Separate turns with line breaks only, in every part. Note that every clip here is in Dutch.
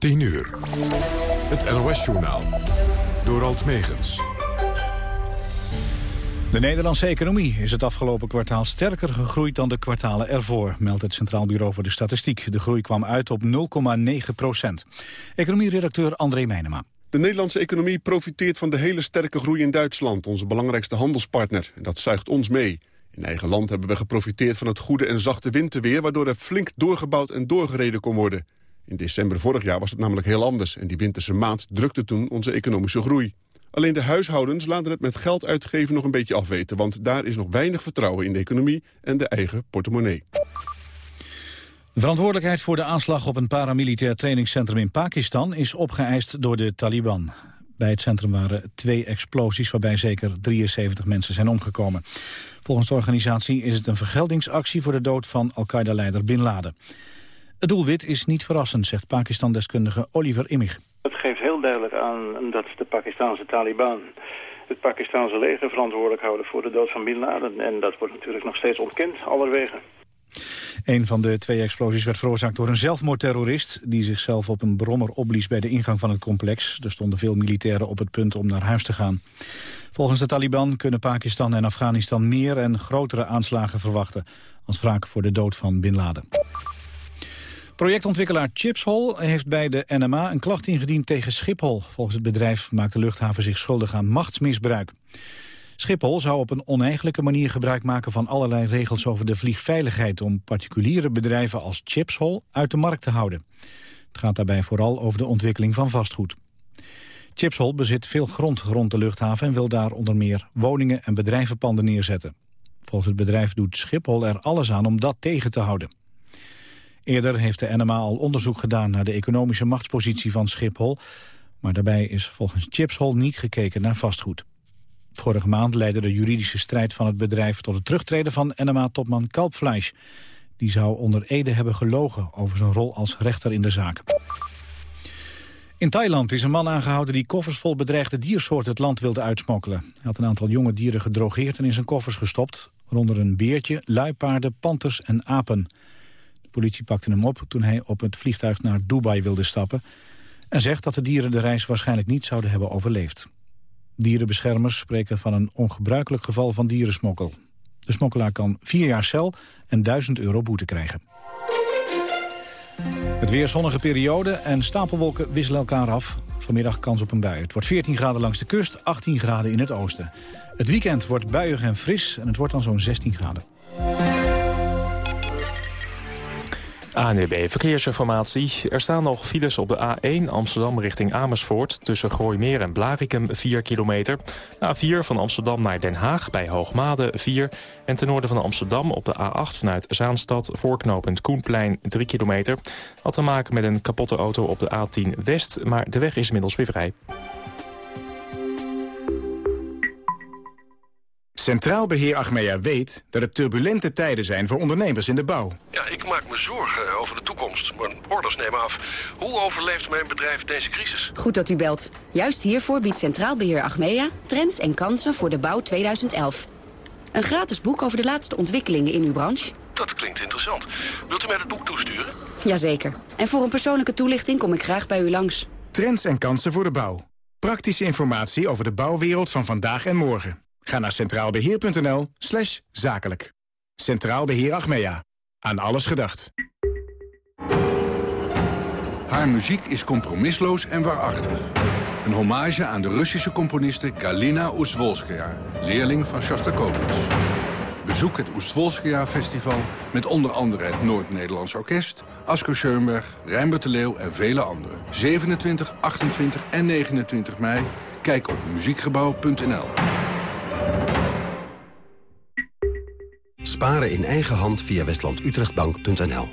10 uur. Het NOS-journaal. Door Alt Megens.
De Nederlandse economie is het afgelopen kwartaal sterker gegroeid dan de kwartalen ervoor, meldt het Centraal Bureau voor de Statistiek. De groei kwam uit op 0,9 procent. Economieredacteur André Meijnema.
De Nederlandse economie profiteert van de hele sterke groei in Duitsland, onze belangrijkste handelspartner. En dat zuigt ons mee. In eigen land hebben we geprofiteerd van het goede en zachte winterweer... waardoor er flink doorgebouwd en doorgereden kon worden. In december vorig jaar was het namelijk heel anders... en die winterse maand drukte toen onze economische groei. Alleen de huishoudens laten het met geld uitgeven nog een beetje afweten... want daar is nog weinig vertrouwen in de economie en de eigen portemonnee.
De verantwoordelijkheid voor de aanslag op een paramilitair trainingscentrum in Pakistan is opgeëist door de Taliban. Bij het centrum waren twee explosies waarbij zeker 73 mensen zijn omgekomen. Volgens de organisatie is het een vergeldingsactie voor de dood van Al-Qaeda-leider Bin Laden. Het doelwit is niet verrassend, zegt Pakistan-deskundige Oliver Immig.
Het geeft heel duidelijk aan dat de Pakistanse Taliban het Pakistanse leger verantwoordelijk houden voor de dood van Bin Laden. En dat wordt natuurlijk nog steeds ontkend, allerwege.
Een van de twee explosies werd veroorzaakt door een zelfmoordterrorist... die zichzelf op een brommer opblies bij de ingang van het complex. Er stonden veel militairen op het punt om naar huis te gaan. Volgens de Taliban kunnen Pakistan en Afghanistan meer en grotere aanslagen verwachten... als wraak voor de dood van Bin Laden. Projectontwikkelaar Chipshol heeft bij de NMA een klacht ingediend tegen Schiphol. Volgens het bedrijf maakt de luchthaven zich schuldig aan machtsmisbruik. Schiphol zou op een oneigenlijke manier gebruik maken van allerlei regels over de vliegveiligheid om particuliere bedrijven als Chipshol uit de markt te houden. Het gaat daarbij vooral over de ontwikkeling van vastgoed. Chipshol bezit veel grond rond de luchthaven en wil daar onder meer woningen en bedrijvenpanden neerzetten. Volgens het bedrijf doet Schiphol er alles aan om dat tegen te houden. Eerder heeft de NMA al onderzoek gedaan naar de economische machtspositie van Schiphol, maar daarbij is volgens Chipshol niet gekeken naar vastgoed. Vorige maand leidde de juridische strijd van het bedrijf tot het terugtreden van NMA-topman Kalpfleisch. Die zou onder Ede hebben gelogen over zijn rol als rechter in de zaak. In Thailand is een man aangehouden die koffers vol bedreigde diersoorten het land wilde uitsmokkelen. Hij had een aantal jonge dieren gedrogeerd en in zijn koffers gestopt. Waaronder een beertje, luipaarden, panters en apen. De politie pakte hem op toen hij op het vliegtuig naar Dubai wilde stappen. En zegt dat de dieren de reis waarschijnlijk niet zouden hebben overleefd. Dierenbeschermers spreken van een ongebruikelijk geval van dierensmokkel. De smokkelaar kan vier jaar cel en 1000 euro boete krijgen. Het weer zonnige periode en stapelwolken wisselen elkaar af. Vanmiddag kans op een bui. Het wordt 14 graden langs de kust, 18 graden in het oosten. Het weekend wordt buiig en fris en het wordt dan zo'n 16 graden.
ANWB Verkeersinformatie. Er staan nog files op de A1 Amsterdam richting Amersfoort... tussen Gooimeer en Blarikum 4 kilometer. A4 van Amsterdam naar Den Haag bij Hoogmade 4. En ten noorden van Amsterdam op de A8 vanuit Zaanstad... voorknopend Koenplein 3 kilometer. Had te maken met een kapotte auto op de A10 West... maar de weg is inmiddels weer vrij.
Centraal Beheer Achmea weet dat het turbulente tijden zijn voor ondernemers in de bouw.
Ja, ik maak me zorgen over de toekomst. Mijn orders nemen af. Hoe overleeft mijn bedrijf deze crisis?
Goed dat u belt. Juist hiervoor biedt Centraal Beheer Achmea trends en kansen voor de bouw 2011. Een gratis boek over de laatste ontwikkelingen in uw branche.
Dat klinkt interessant. Wilt u mij het boek toesturen?
Jazeker. En voor een persoonlijke toelichting kom ik graag bij u langs.
Trends en kansen voor de bouw. Praktische informatie over de bouwwereld van vandaag en morgen. Ga naar centraalbeheer.nl slash zakelijk. Centraal Beheer Achmea. Aan alles gedacht.
Haar muziek is compromisloos en waarachtig. Een hommage aan de Russische componiste Galina Oestwolskaya, leerling van Shostakovich. Bezoek het Oestwolskaya Festival met onder andere het Noord-Nederlands Orkest... Asko Schoenberg, Rijnbert de Leeuw en vele anderen. 27, 28 en 29 mei. Kijk op muziekgebouw.nl.
Sparen in eigen hand via westlandutrechtbank.nl.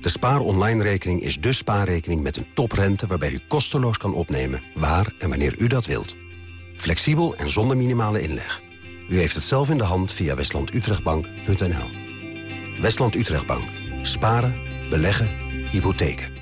De Spaar Online rekening is de spaarrekening met een toprente... waarbij u kosteloos kan opnemen waar en wanneer u dat wilt. Flexibel en zonder minimale inleg. U heeft het zelf in de hand via westlandutrechtbank.nl. Westland Utrechtbank. Sparen, beleggen, hypotheken.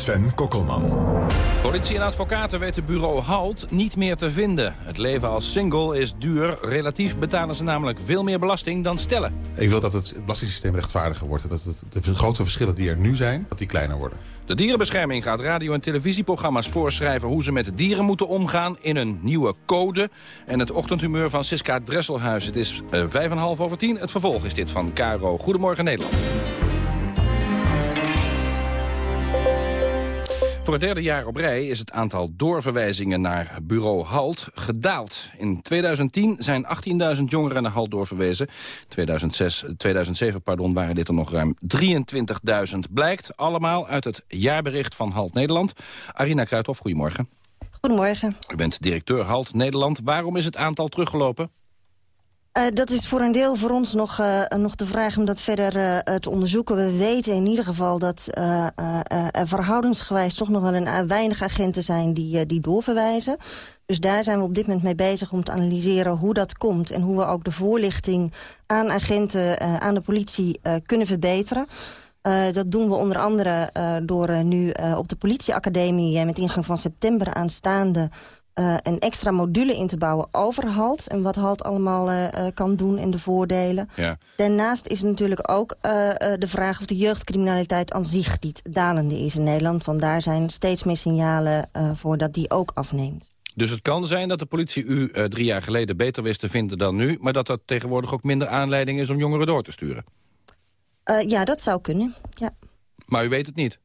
Sven Kokkelman.
Politie en advocaten weten bureau HALT niet meer te vinden. Het leven als single is duur. Relatief betalen ze namelijk veel meer belasting dan stellen.
Ik wil dat het belastingssysteem rechtvaardiger wordt. Dat het, de grote verschillen die er nu zijn, dat die kleiner worden.
De dierenbescherming gaat radio- en televisieprogramma's voorschrijven... hoe ze met de dieren moeten omgaan in een nieuwe code. En het ochtendhumeur van Siska Dresselhuis. Het is uh, vijf en half over tien. Het vervolg is dit van Caro. Goedemorgen Nederland. Voor het derde jaar op rij is het aantal doorverwijzingen naar bureau HALT gedaald. In 2010 zijn 18.000 jongeren naar HALT doorverwezen. 2006, 2007 pardon, waren dit er nog ruim 23.000. Blijkt allemaal uit het jaarbericht van HALT Nederland. Arina Kruithof, goedemorgen.
Goedemorgen.
U bent directeur HALT Nederland. Waarom is het aantal teruggelopen?
Uh, dat is voor een deel voor ons nog, uh, nog de vraag om dat verder uh, te onderzoeken. We weten in ieder geval dat er verhoudingsgewijs toch nog wel een weinig agenten zijn die, die doorverwijzen. Dus daar zijn we op dit moment mee bezig om te analyseren hoe dat komt... en hoe we ook de voorlichting aan agenten, aan de politie kunnen verbeteren. dat doen we onder andere door nu op de politieacademie... met ingang van september aanstaande uh, een extra module in te bouwen over HALT... en wat HALT allemaal uh, kan doen en de voordelen. Ja. Daarnaast is natuurlijk ook uh, de vraag of de jeugdcriminaliteit aan zich niet dalende is in Nederland. Vandaar zijn steeds meer signalen voor dat die ook afneemt.
Dus het kan zijn dat de politie u drie jaar geleden beter wist te vinden dan nu... maar dat er tegenwoordig ook minder aanleiding is om jongeren door te sturen?
ja, dat zou kunnen, ja.
Maar u weet het niet?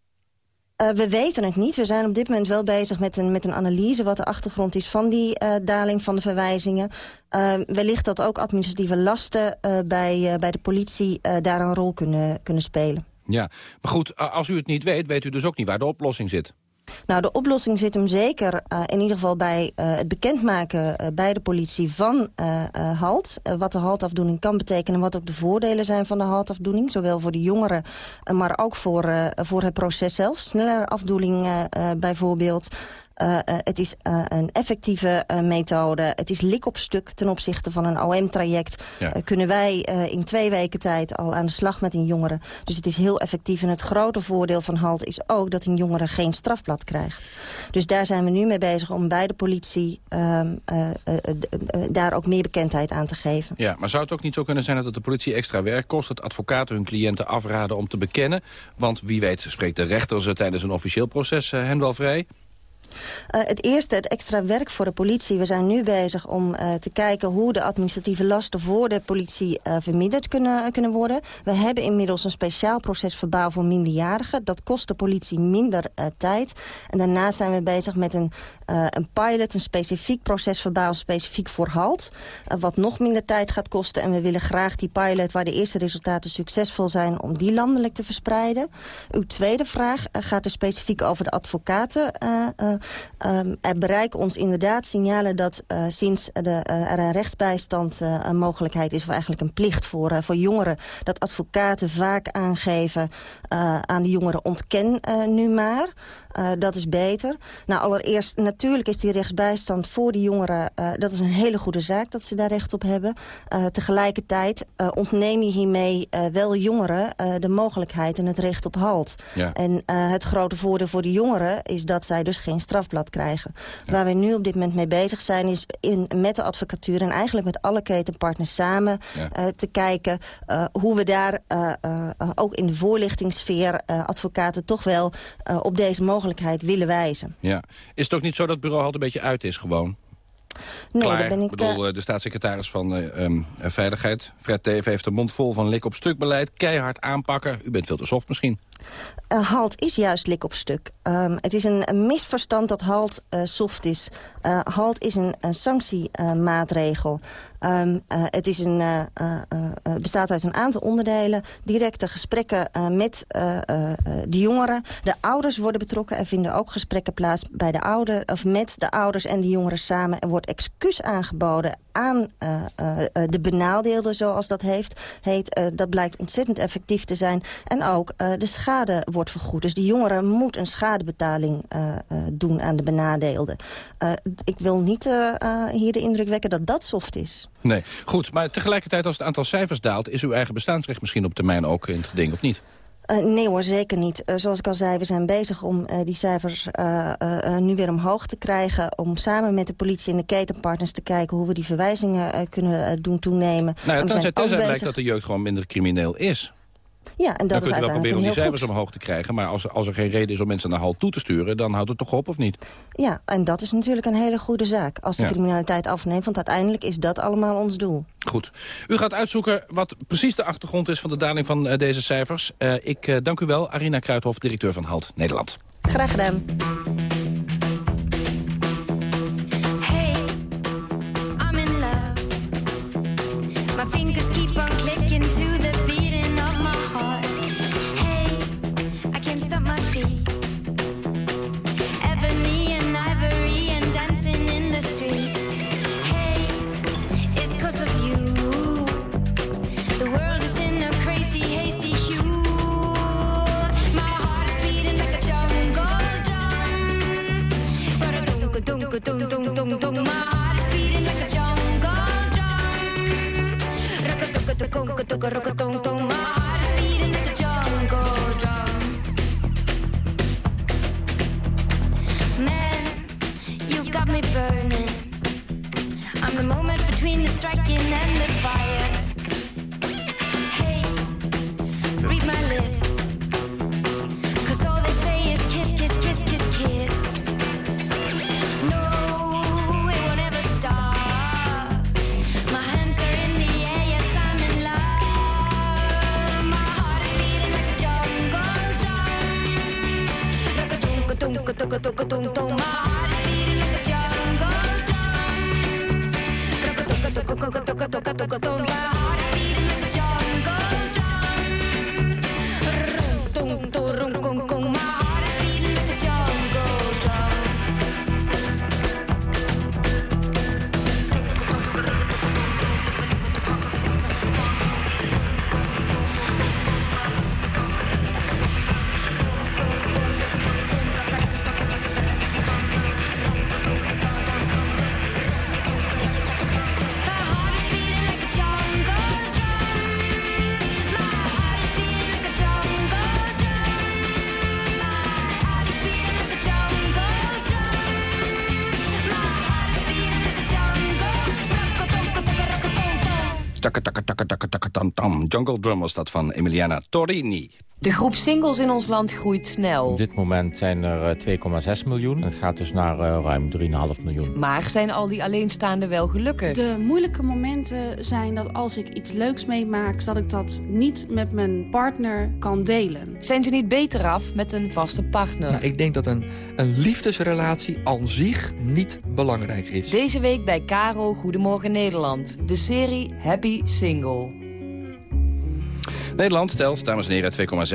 Uh, we weten het niet. We zijn op dit moment wel bezig met een, met een analyse... wat de achtergrond is van die uh, daling van de verwijzingen. Uh, wellicht dat ook administratieve lasten bij, bij de politie... daar een rol kunnen, kunnen spelen.
Ja, maar goed, als u het niet weet... weet u dus ook niet waar de oplossing zit.
Nou, de oplossing zit hem zeker uh, in ieder geval bij uh, het bekendmaken uh, bij de politie van HALT. wat de HALT-afdoening kan betekenen, wat ook de voordelen zijn van de HALT-afdoening. Zowel voor de jongeren, maar ook voor, voor het proces zelf. Sneller afdoening bijvoorbeeld. Uh, uh, het is uh, een effectieve methode. Het is lik op stuk ten opzichte van een OM-traject. Ja. kunnen wij in twee weken tijd al aan de slag met een jongere. Dus het is heel effectief. En het grote voordeel van HALT is ook dat een jongere geen strafblad krijgt. Dus daar zijn we nu mee bezig om bij de politie ehm, daar ook meer bekendheid aan te geven.
Ja, maar zou het ook niet zo kunnen zijn dat het de politie extra werk kost... dat advocaten hun cliënten afraden om te bekennen? Want wie weet spreekt de rechter ze tijdens een officieel proces hen wel vrij?
Uh, het eerste, het extra werk voor de politie. We zijn nu bezig om uh, te kijken hoe de administratieve lasten voor de politie uh, verminderd kunnen, kunnen worden. We hebben inmiddels een speciaal proces verbaal voor minderjarigen. Dat kost de politie minder tijd. En daarnaast zijn we bezig met een, een pilot, een specifiek proces verbaal, specifiek voor HALT. wat nog minder tijd gaat kosten. En we willen graag die pilot, waar de eerste resultaten succesvol zijn, om die landelijk te verspreiden. Uw tweede vraag gaat er specifiek over de advocaten Um, er bereiken ons inderdaad signalen dat sinds de, er een rechtsbijstand een mogelijkheid is... of eigenlijk een plicht voor, voor jongeren... dat advocaten vaak aangeven aan de jongeren ontken nu maar... Uh, dat is beter. Nou, allereerst, natuurlijk is die rechtsbijstand voor die jongeren... Uh, dat is een hele goede zaak dat ze daar recht op hebben. Uh, tegelijkertijd ontneem je hiermee wel jongeren de mogelijkheid en het recht op halt. Ja. En het grote voordeel voor de jongeren is dat zij dus geen strafblad krijgen. Ja. Waar we nu op dit moment mee bezig zijn is in, met de advocatuur... en eigenlijk met alle ketenpartners samen ja. te kijken... hoe we daar ook in de voorlichtingssfeer advocaten toch wel op deze mogelijkheid mogelijkheid willen wijzen.
Ja. Is het ook niet zo dat het bureau altijd een beetje uit is gewoon?
Nee,
Klaar.
dat ben ik...
bedoel, uh, de staatssecretaris van uh, um, Veiligheid, Fred Teven, heeft de mond vol van lik op stuk beleid. Keihard aanpakken. U bent veel te soft misschien.
Uh, halt is juist lik op stuk. Um, het is een, misverstand dat halt soft is. halt is een, een sanctiemaatregel. Um, het is een, bestaat uit een aantal onderdelen. Directe gesprekken met de jongeren. De ouders worden betrokken. Er vinden ook gesprekken plaats bij de ouder, of met de ouders en de jongeren samen. Er wordt excuus aangeboden aan de benadeelde, zoals dat heeft, heet. Dat blijkt ontzettend effectief te zijn. En ook de schade schade wordt vergoed. Dus die jongere moet een schadebetaling doen aan de benadeelde. ik wil niet hier de indruk wekken dat dat soft is.
Nee, goed. Maar tegelijkertijd als het aantal cijfers daalt... is uw eigen bestaansrecht misschien op termijn ook in het geding, of niet?
Uh, nee hoor, zeker niet. Uh, zoals ik al zei, we zijn bezig om uh, die cijfers nu weer omhoog te krijgen. Om samen met de politie en de ketenpartners te kijken... hoe we die verwijzingen kunnen doen toenemen.
Nou ja, tenzij, tenzij blijkt dat de jeugd gewoon minder crimineel is.
Ja, en dat
dan
is uiteindelijk
proberen om die cijfers
goed.
omhoog te krijgen. Maar als, als er geen reden is om mensen naar hal toe te sturen... dan houdt het toch op, of niet?
Ja, en dat is natuurlijk een hele goede zaak. Als de
Ja.
criminaliteit afneemt, want uiteindelijk is dat allemaal ons doel.
Goed. U gaat uitzoeken wat precies de achtergrond is van de daling van eh, deze cijfers. Eh, ik eh, dank u wel, Arina Kruithof, directeur van HALT Nederland.
Graag gedaan.
Ba-da-dum-ka-dum-ka-dum-dum-dum-dum. My heart is beating like a jungle drum. Rock-a-tuk-a-tuk-a-tuk-a-rock-a-tung-tung. My Jungle Drum
was dat van Emiliana Torini.
De groep singles in ons land groeit snel.
Op dit moment zijn er eh, 2,6 miljoen. Het gaat dus naar eh, ruim 3,5 miljoen.
Maar zijn al die alleenstaanden wel gelukkig?
De moeilijke momenten zijn dat als ik iets leuks meemaak... dat ik dat niet met mijn partner kan delen.
Zijn ze niet beter af met een vaste partner?
Nou, ik denk dat een, een liefdesrelatie aan zich niet belangrijk is.
Deze week bij Caro Goedemorgen Nederland. De serie Happy Single.
Nederland telt, dames en heren,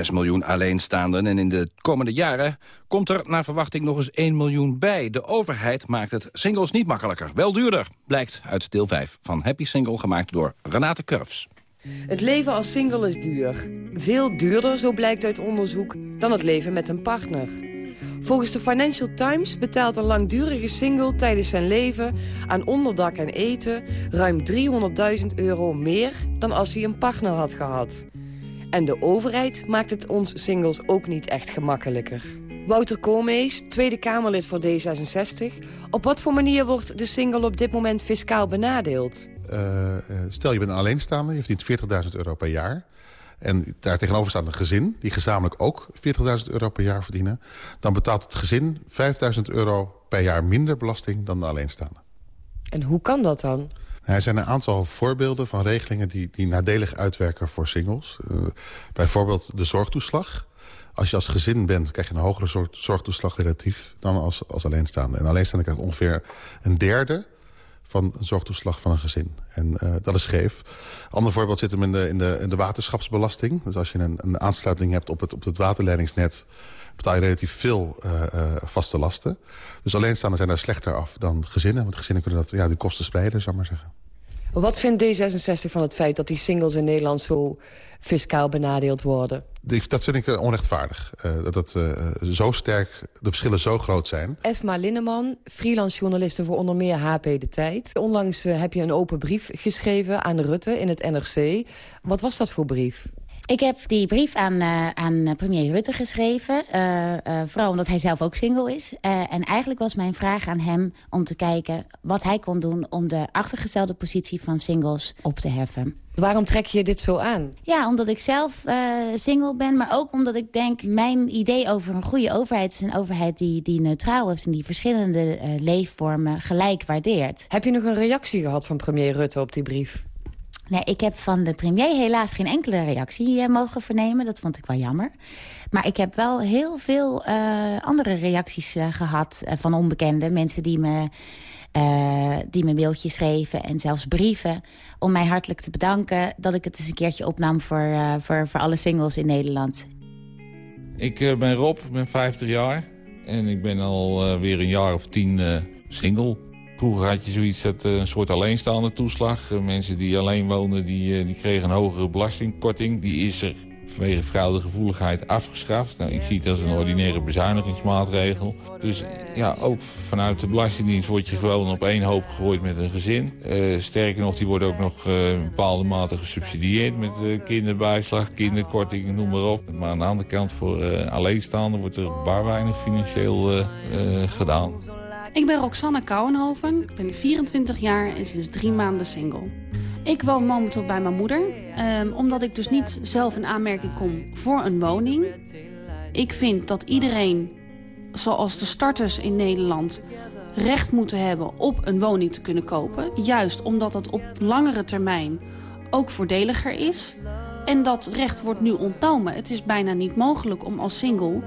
2,6 miljoen alleenstaanden. En in de komende jaren komt er naar verwachting nog eens 1 miljoen bij. De overheid maakt het singles niet makkelijker, wel duurder. Blijkt uit deel 5 van Happy Single, gemaakt door Renate Kurfs.
Het leven als single is duur. Veel duurder, zo blijkt uit onderzoek, dan het leven met een partner. Volgens de Financial Times betaalt een langdurige single tijdens zijn leven aan onderdak en eten ruim 300.000 euro meer dan als hij een partner had gehad. En de overheid maakt het ons singles ook niet echt gemakkelijker. Wouter Koolmees, Tweede Kamerlid voor D66. Op wat voor manier wordt de single op dit moment fiscaal benadeeld?
Uh, stel je bent een alleenstaande, je verdient 40.000 euro per jaar. En daar tegenover staat een gezin die gezamenlijk ook 40.000 euro per jaar verdienen. Dan betaalt het gezin 5.000 euro per jaar minder belasting dan de alleenstaande.
En hoe kan dat dan?
Er zijn een aantal voorbeelden van regelingen die, die nadelig uitwerken voor singles. Uh, bijvoorbeeld de zorgtoeslag. Als je als gezin bent, krijg je een hogere zorg, zorgtoeslag relatief dan als, als alleenstaande. En alleenstaande krijgt ongeveer een derde van een zorgtoeslag van een gezin. En uh, dat is scheef. Ander voorbeeld zit hem in de, in de, in de waterschapsbelasting. Dus als je een, een aansluiting hebt op het, op het waterleidingsnet... betaal je relatief veel uh, uh, vaste lasten. Dus alleenstaanden zijn daar slechter af dan gezinnen. Want gezinnen kunnen dat, ja, die kosten spreiden, zou ik maar zeggen.
Wat vindt D66 van het feit dat die singles in Nederland zo fiscaal benadeeld worden?
Dat vind ik eh, onrechtvaardig. Uh, dat dat uh, zo sterk, de verschillen zo groot zijn.
Esma Linneman, freelance journaliste voor onder meer HP De Tijd. Onlangs heb je een open brief geschreven aan Rutte in het NRC. Wat was dat voor brief?
Ik heb die brief aan, uh, aan premier Rutte geschreven. Uh, uh, vooral omdat hij zelf ook single is. en eigenlijk was mijn vraag aan hem om te kijken wat hij kon doen... om de achtergestelde positie van singles op te heffen.
Waarom trek je dit zo aan?
Ja, omdat ik zelf single ben. Maar ook omdat ik denk, mijn idee over een goede overheid... is een overheid die, die neutraal is en die verschillende leefvormen gelijk waardeert.
Heb je nog een reactie gehad van premier Rutte op die brief?
Nee, ik heb van de premier helaas geen enkele reactie uh, mogen vernemen. Dat vond ik wel jammer. Maar ik heb wel heel veel uh, andere reacties uh, gehad van onbekenden. Mensen die me, die me mailtjes schreven en zelfs brieven... om mij hartelijk te bedanken dat ik het eens een keertje opnam... voor, voor, voor alle singles in Nederland.
Ik ben Rob, ik ben 50 jaar. En ik ben al weer een jaar of tien single... Vroeger had je zoiets dat een soort alleenstaande toeslag. Mensen die alleen wonen, die, die kregen een hogere belastingkorting. Die is er vanwege fraudegevoeligheid afgeschaft. Nou, ik zie het als een ordinaire bezuinigingsmaatregel. Dus ja, ook vanuit de Belastingdienst word je gewoon op één hoop gegooid met een gezin. Sterker nog, die worden ook nog in bepaalde mate gesubsidieerd met kinderbijslag, kinderkorting, noem maar op. Maar aan de andere kant voor alleenstaanden wordt er bar weinig financieel gedaan.
Ik ben Roxanne Kouwenhoven, ik ben 24 jaar en sinds drie maanden single. Ik woon momenteel bij mijn moeder, um, omdat ik dus niet zelf in aanmerking kom voor een woning. Ik vind dat iedereen, zoals de starters in Nederland, recht moeten hebben op een woning te kunnen kopen. Juist omdat dat op langere termijn ook voordeliger is. En dat recht wordt nu ontnomen. Het is bijna niet mogelijk om als single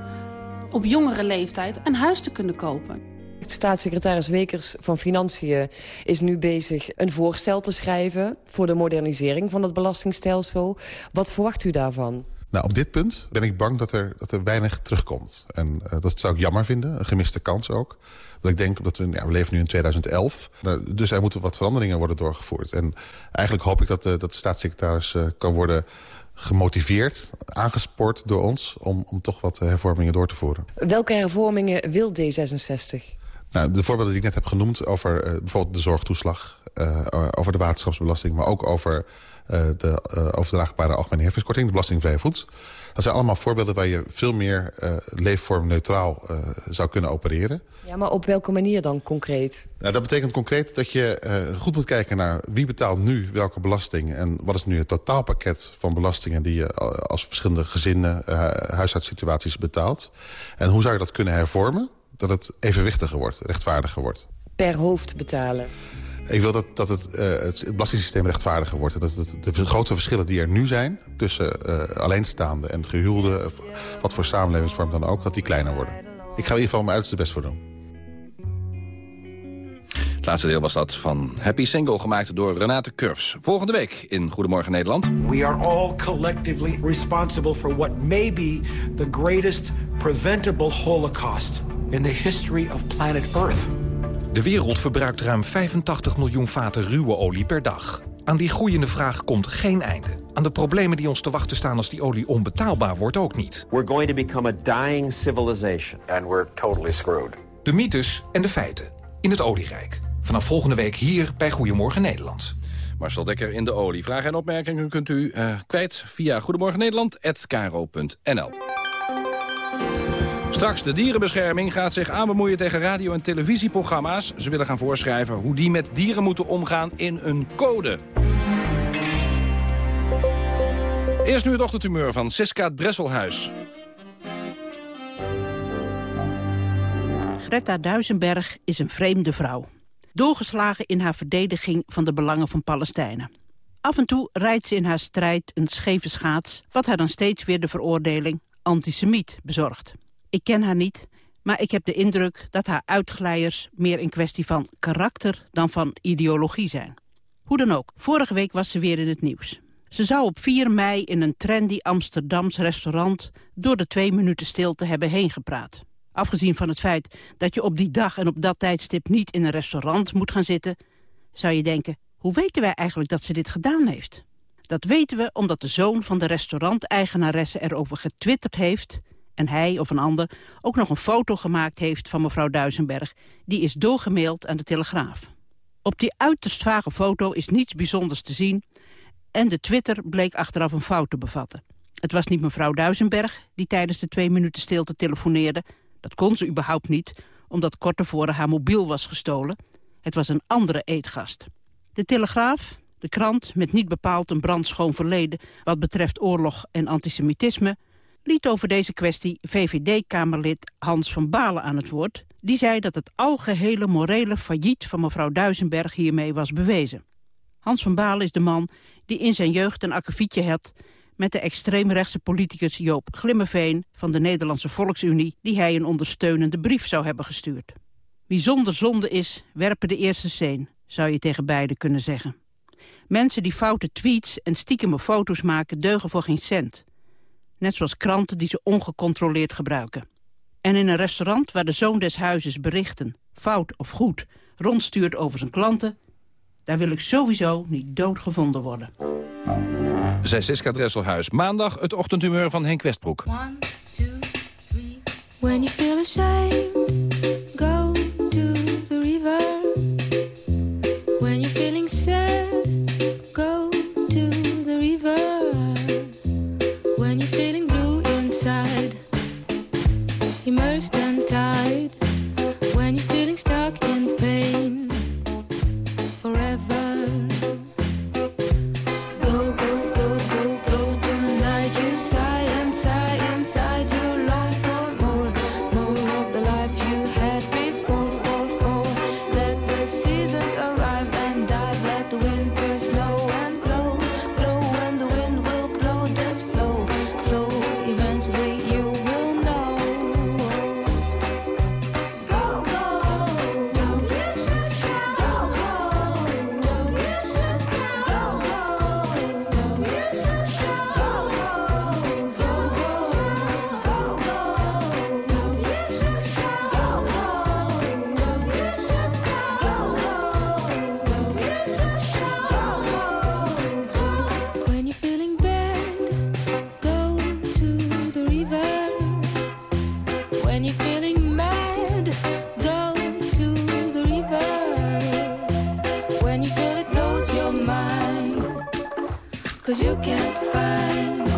op jongere leeftijd een huis te kunnen kopen.
Staatssecretaris Wekers van Financiën is nu bezig een voorstel te schrijven... voor de modernisering van het belastingstelsel. Wat verwacht u daarvan?
Nou, op dit punt ben ik bang dat er, dat er weinig terugkomt. En uh, dat zou ik jammer vinden, een gemiste kans ook. Want ik denk dat we, ja, we leven nu in 2011. Nou, dus er moeten wat veranderingen worden doorgevoerd. En eigenlijk hoop ik dat, uh, dat de staatssecretaris uh, kan worden gemotiveerd, aangespoord door ons... Om, om toch wat hervormingen door te voeren.
Welke hervormingen wil D66?
Nou, de voorbeelden die ik net heb genoemd over uh, bijvoorbeeld de zorgtoeslag... Uh, over de waterschapsbelasting, maar ook over uh, de overdraagbare algemene heffingskorting... de belastingvrije voet. Dat zijn allemaal voorbeelden waar je veel meer leefvormneutraal zou kunnen opereren.
Ja, maar op welke manier dan concreet?
Nou, dat betekent concreet dat je goed moet kijken naar wie betaalt nu welke belasting... en wat is nu het totaalpakket van belastingen die je als verschillende gezinnen, huishoudssituaties betaalt. En hoe zou je dat kunnen hervormen? Dat het evenwichtiger wordt, rechtvaardiger wordt.
Per hoofd betalen?
Ik wil dat, dat het, uh, het belastingssysteem rechtvaardiger wordt. Dat het, de grote verschillen die er nu zijn tussen uh, alleenstaande en gehuwde... wat voor samenlevingsvorm dan ook, dat die kleiner worden. Ik ga in ieder geval mijn uiterste best voor doen.
Het laatste deel was dat van Happy Single, gemaakt door Renate Curves. Volgende week in Goedemorgen Nederland.
We are all collectively responsible for what may be the greatest preventable holocaust in the history of planet Earth.
De wereld verbruikt ruim 85 miljoen vaten ruwe olie per dag. Aan die groeiende vraag komt geen einde. Aan de problemen die ons te wachten staan als die olie onbetaalbaar wordt ook niet.
We're going to become a dying civilization.
And we're totally screwed.
De mythes en de feiten in het olierijk. Vanaf volgende week hier bij Goedemorgen Nederland.
Marcel Dekker in de olie. Vragen en opmerkingen kunt u uh, kwijt via goedemorgennederland.nl. Straks de dierenbescherming gaat zich aanbemoeien tegen radio- en televisieprogramma's. Ze willen gaan voorschrijven hoe die met dieren moeten omgaan in een code. Eerst nu het ochtendtumeur van Siska Dresselhuis.
Greta Duisenberg is een vreemde vrouw. Doorgeslagen in haar verdediging van de belangen van Palestijnen. Af en toe rijdt ze in haar strijd een scheve schaats... wat haar dan steeds weer de veroordeling antisemiet bezorgt. Ik ken haar niet, maar ik heb de indruk dat haar uitglijers... meer een kwestie van karakter dan van ideologie zijn. Hoe dan ook, vorige week was ze weer in het nieuws. Ze zou op 4 mei in een trendy Amsterdams restaurant... door de twee minuten stilte hebben heen gepraat. Afgezien van het feit dat je op die dag en op dat tijdstip niet in een restaurant moet gaan zitten... zou je denken, Hoe weten wij eigenlijk dat ze dit gedaan heeft? Dat weten we omdat de zoon van de restauranteigenaresse erover getwitterd heeft... en hij of een ander ook nog een foto gemaakt heeft van mevrouw Duisenberg... die is doorgemaild aan de Telegraaf. Op die uiterst vage foto is niets bijzonders te zien... en de Twitter bleek achteraf een fout te bevatten. Het was niet mevrouw Duisenberg die tijdens de twee minuten stilte telefoneerde. Dat kon ze überhaupt niet, omdat kort tevoren haar mobiel was gestolen. Het was een andere eetgast. De Telegraaf, de krant met niet bepaald een brandschoon verleden... wat betreft oorlog en antisemitisme... liet over deze kwestie VVD-kamerlid Hans van Balen aan het woord. Die zei dat het algehele morele failliet van mevrouw Duisenberg hiermee was bewezen. Hans van Balen is de man die in zijn jeugd een akkefietje had met de extreemrechtse politicus Joop Glimmeveen van de Nederlandse Volksunie... die hij een ondersteunende brief zou hebben gestuurd. Wie zonder zonde is, werpen de eerste steen, zou je tegen beiden kunnen zeggen. Mensen die foute tweets en stiekeme foto's maken deugen voor geen cent. Net zoals kranten die ze ongecontroleerd gebruiken. En in een restaurant waar de zoon des huizes berichten, fout of goed, rondstuurt over zijn klanten... daar wil ik sowieso niet doodgevonden worden.
Siska Dresselhuis. Maandag het ochtendhumeur van Henk Westbroek.
When you feel ashamed, cause you can't find.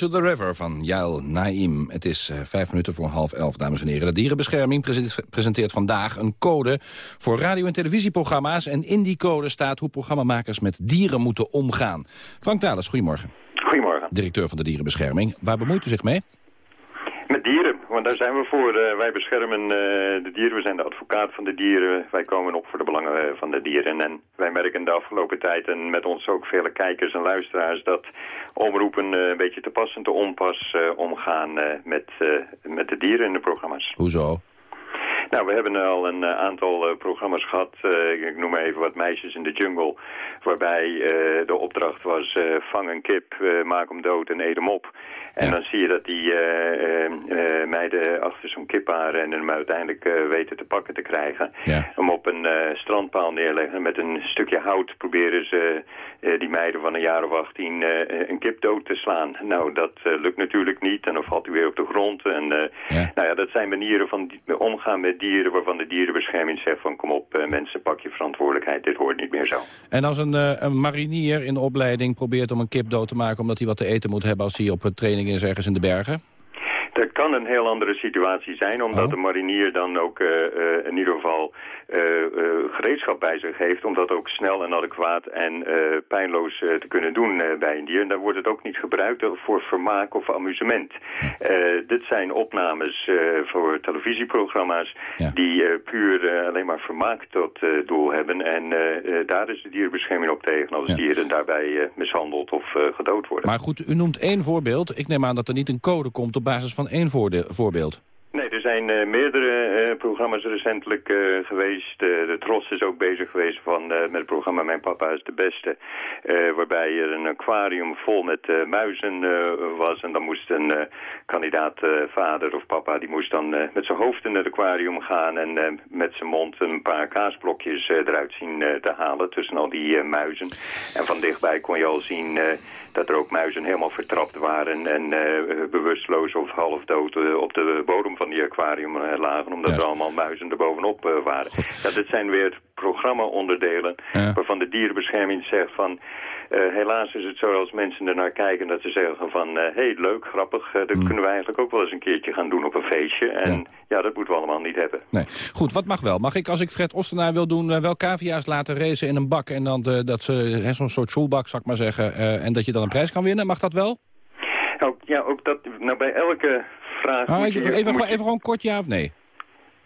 To the River van Yael Naim. Het is eh, vijf minuten voor half elf, dames en heren. De Dierenbescherming present- presenteert vandaag een code voor radio- en televisieprogramma's. En in die code staat hoe programmamakers met dieren moeten omgaan. Frank Dales, goedemorgen.
Goedemorgen.
Directeur van de Dierenbescherming. Waar bemoeit u zich mee?
Met dieren, want daar zijn we voor. Eh, wij beschermen eh, de dieren, we zijn de advocaat van de dieren. Wij komen op voor de belangen eh, van de dieren. En wij merken de afgelopen tijd, en met ons ook vele kijkers en luisteraars... dat omroepen een beetje te pas en te onpas omgaan met, met de dieren in de programma's.
Hoezo?
Nou, we hebben al een eh, aantal eh, programma's gehad. eh, ik noem even wat Meisjes in de Jungle. Waarbij de opdracht was vang een kip, maak hem dood en eet hem op. En dan zie je dat die meiden achter zo'n kip aanrennen... en hem uiteindelijk weten te pakken te krijgen. Hem op een strandpaal neerleggen. Met een stukje hout proberen ze die meiden van een jaar of 18 eh, een kip dood te slaan. Nou, dat lukt natuurlijk niet. En dan valt hij weer op de grond. En nou ja, dat zijn manieren van omgaan met dieren... waarvan de dierenbescherming zegt van... kom op, eh, mensen, pak je verantwoordelijkheid. Dit hoort niet meer zo.
En als een, eh, een marinier in de opleiding probeert om een kip dood te maken... omdat hij wat te eten moet hebben als hij op een training is ergens in de bergen?
Dat kan een heel andere situatie zijn, omdat
Oh.
de marinier dan ook eh, eh, in ieder geval eh, gereedschap bij zich heeft... om dat ook snel en adequaat en pijnloos te kunnen doen bij een dier. En daar wordt het ook niet gebruikt voor vermaak of amusement. Eh, dit zijn opnames voor televisieprogramma's die puur alleen maar vermaak tot doel hebben. En daar is de dierenbescherming op tegen als dieren daarbij mishandeld of gedood worden.
Maar goed, u noemt één voorbeeld. Ik neem aan dat er niet een code komt op basis van één voorde- voorbeeld.
Nee, er zijn eh, meerdere eh, programma's recentelijk eh, geweest. De Tros is ook bezig geweest van, met het programma Mijn Papa is de Beste. waarbij er een aquarium vol met muizen was. En dan moest een kandidaat vader of papa... die moest dan met zijn hoofd in het aquarium gaan... en met zijn mond een paar kaasblokjes eruit zien te halen... tussen al die muizen. En van dichtbij kon je al zien... dat er ook muizen helemaal vertrapt waren en eh, bewusteloos of half dood eh, op de bodem van die aquarium eh, lagen, omdat er allemaal muizen er bovenop waren. Ja, dit zijn weer programma-onderdelen waarvan de dierenbescherming zegt van, eh, helaas is het zo als mensen er naar kijken dat ze zeggen van, hé, hey, leuk, grappig, eh, dat kunnen we eigenlijk ook wel eens een keertje gaan doen op een feestje. En ja, dat moeten we allemaal niet hebben.
Nee. Goed, wat mag wel? Mag ik, als ik Fred Ostenaar wil doen, eh, wel cavia's laten racen in een bak... en dan de, dat ze, zo'n soort schoolbak, zou ik maar zeggen... eh, en dat je dan een prijs kan winnen? Mag dat wel?
Ook, ja, ook dat, nou bij elke vraag
Ah,
je...
even,
je-
even gewoon kort ja of nee?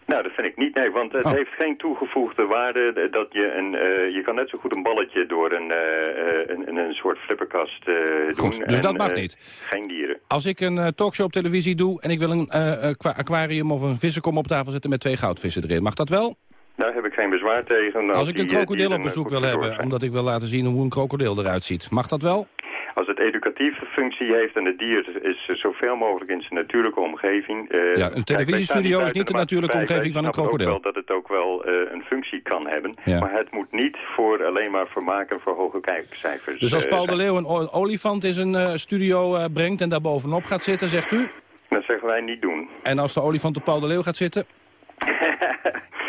Nou, dat vind ik niet, nee, want het
Oh.
heeft geen toegevoegde waarde dat je een, eh, je kan net zo goed een balletje door een, eh, een, een, soort flipperkast eh, doen.
Dus
en,
dat mag niet.
Geen dieren.
Als ik een talkshow op televisie doe... en ik wil een aqua- aquarium of een vissenkom op tafel zetten... met twee goudvissen erin, mag dat wel?
Daar heb ik geen bezwaar tegen.
Als ik een krokodil op bezoek wil hebben...
zijn.
omdat ik wil laten zien hoe een krokodil eruit ziet, mag dat wel?
Als het educatieve functie heeft en het dier is zoveel mogelijk in zijn natuurlijke omgeving. eh,
Ja, een televisiestudio is niet de natuurlijke omgeving van een krokodil.
ook wel dat het ook wel eh, een functie kan hebben.
Ja.
Maar het moet niet voor alleen maar vermaak en voor hoge kijkcijfers.
Dus als
eh,
Paul de. Leeuw een olifant in zijn studio brengt... en daar bovenop gaat zitten, zegt u?
Dat zeggen wij niet doen.
En als de olifant op Paul de Leeuw gaat zitten?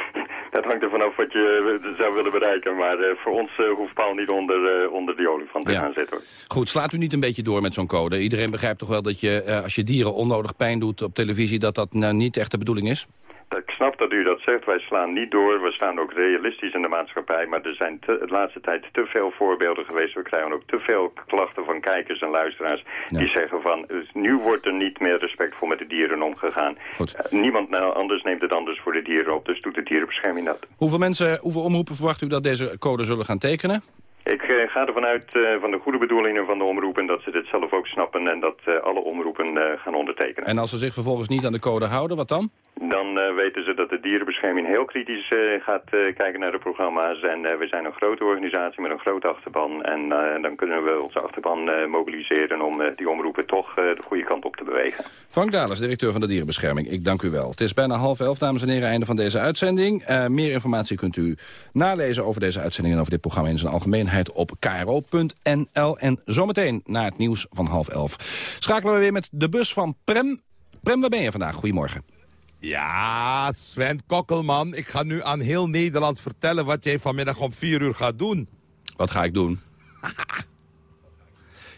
Dat hangt er vanaf wat je zou willen bereiken. Maar eh, voor ons eh, hoeft Paul niet onder, eh, onder die olifant te
Ja.
gaan zitten. Hoor.
Goed, slaat u niet een beetje door met zo'n code? Iedereen begrijpt toch wel dat je, als je dieren onnodig pijn doet op televisie... dat dat nou niet echt de bedoeling is?
Ik snap dat u dat zegt. Wij slaan niet door. We staan ook realistisch in de maatschappij. Maar er zijn te, de laatste tijd te veel voorbeelden geweest. We krijgen ook te veel klachten van kijkers en luisteraars. Die zeggen van, nu wordt er niet meer respectvol met de dieren omgegaan. Eh, niemand nou, anders neemt het anders voor de dieren op. Dus doet de dierenbescherming dat.
Hoeveel mensen, hoeveel omroepen verwacht u dat deze code zullen gaan tekenen?
Ik eh, ga ervan uit eh, van de goede bedoelingen van de omroepen... dat ze dit zelf ook snappen en dat eh, alle omroepen gaan ondertekenen.
En als ze zich vervolgens niet aan de code houden, wat dan?
Dan eh, weten ze dat de dierenbescherming heel kritisch eh, gaat eh, kijken naar de programma's. En we zijn een grote organisatie met een grote achterban. En dan kunnen we onze achterban mobiliseren om die omroepen toch de goede kant op te bewegen.
Frank Dalers, directeur van de Dierenbescherming. Ik dank u wel. Het is bijna half elf, dames en heren, einde van deze uitzending. Meer informatie kunt u nalezen over deze uitzending... en over dit programma in zijn algemeenheid op kro.nl. En zometeen na het nieuws van half elf schakelen we weer met de bus van Prem. Prem, waar ben je vandaag? Goedemorgen.
Ja, Sven Kokkelman, ik ga nu aan heel Nederland vertellen wat jij vanmiddag om vier uur gaat doen.
Wat ga ik doen?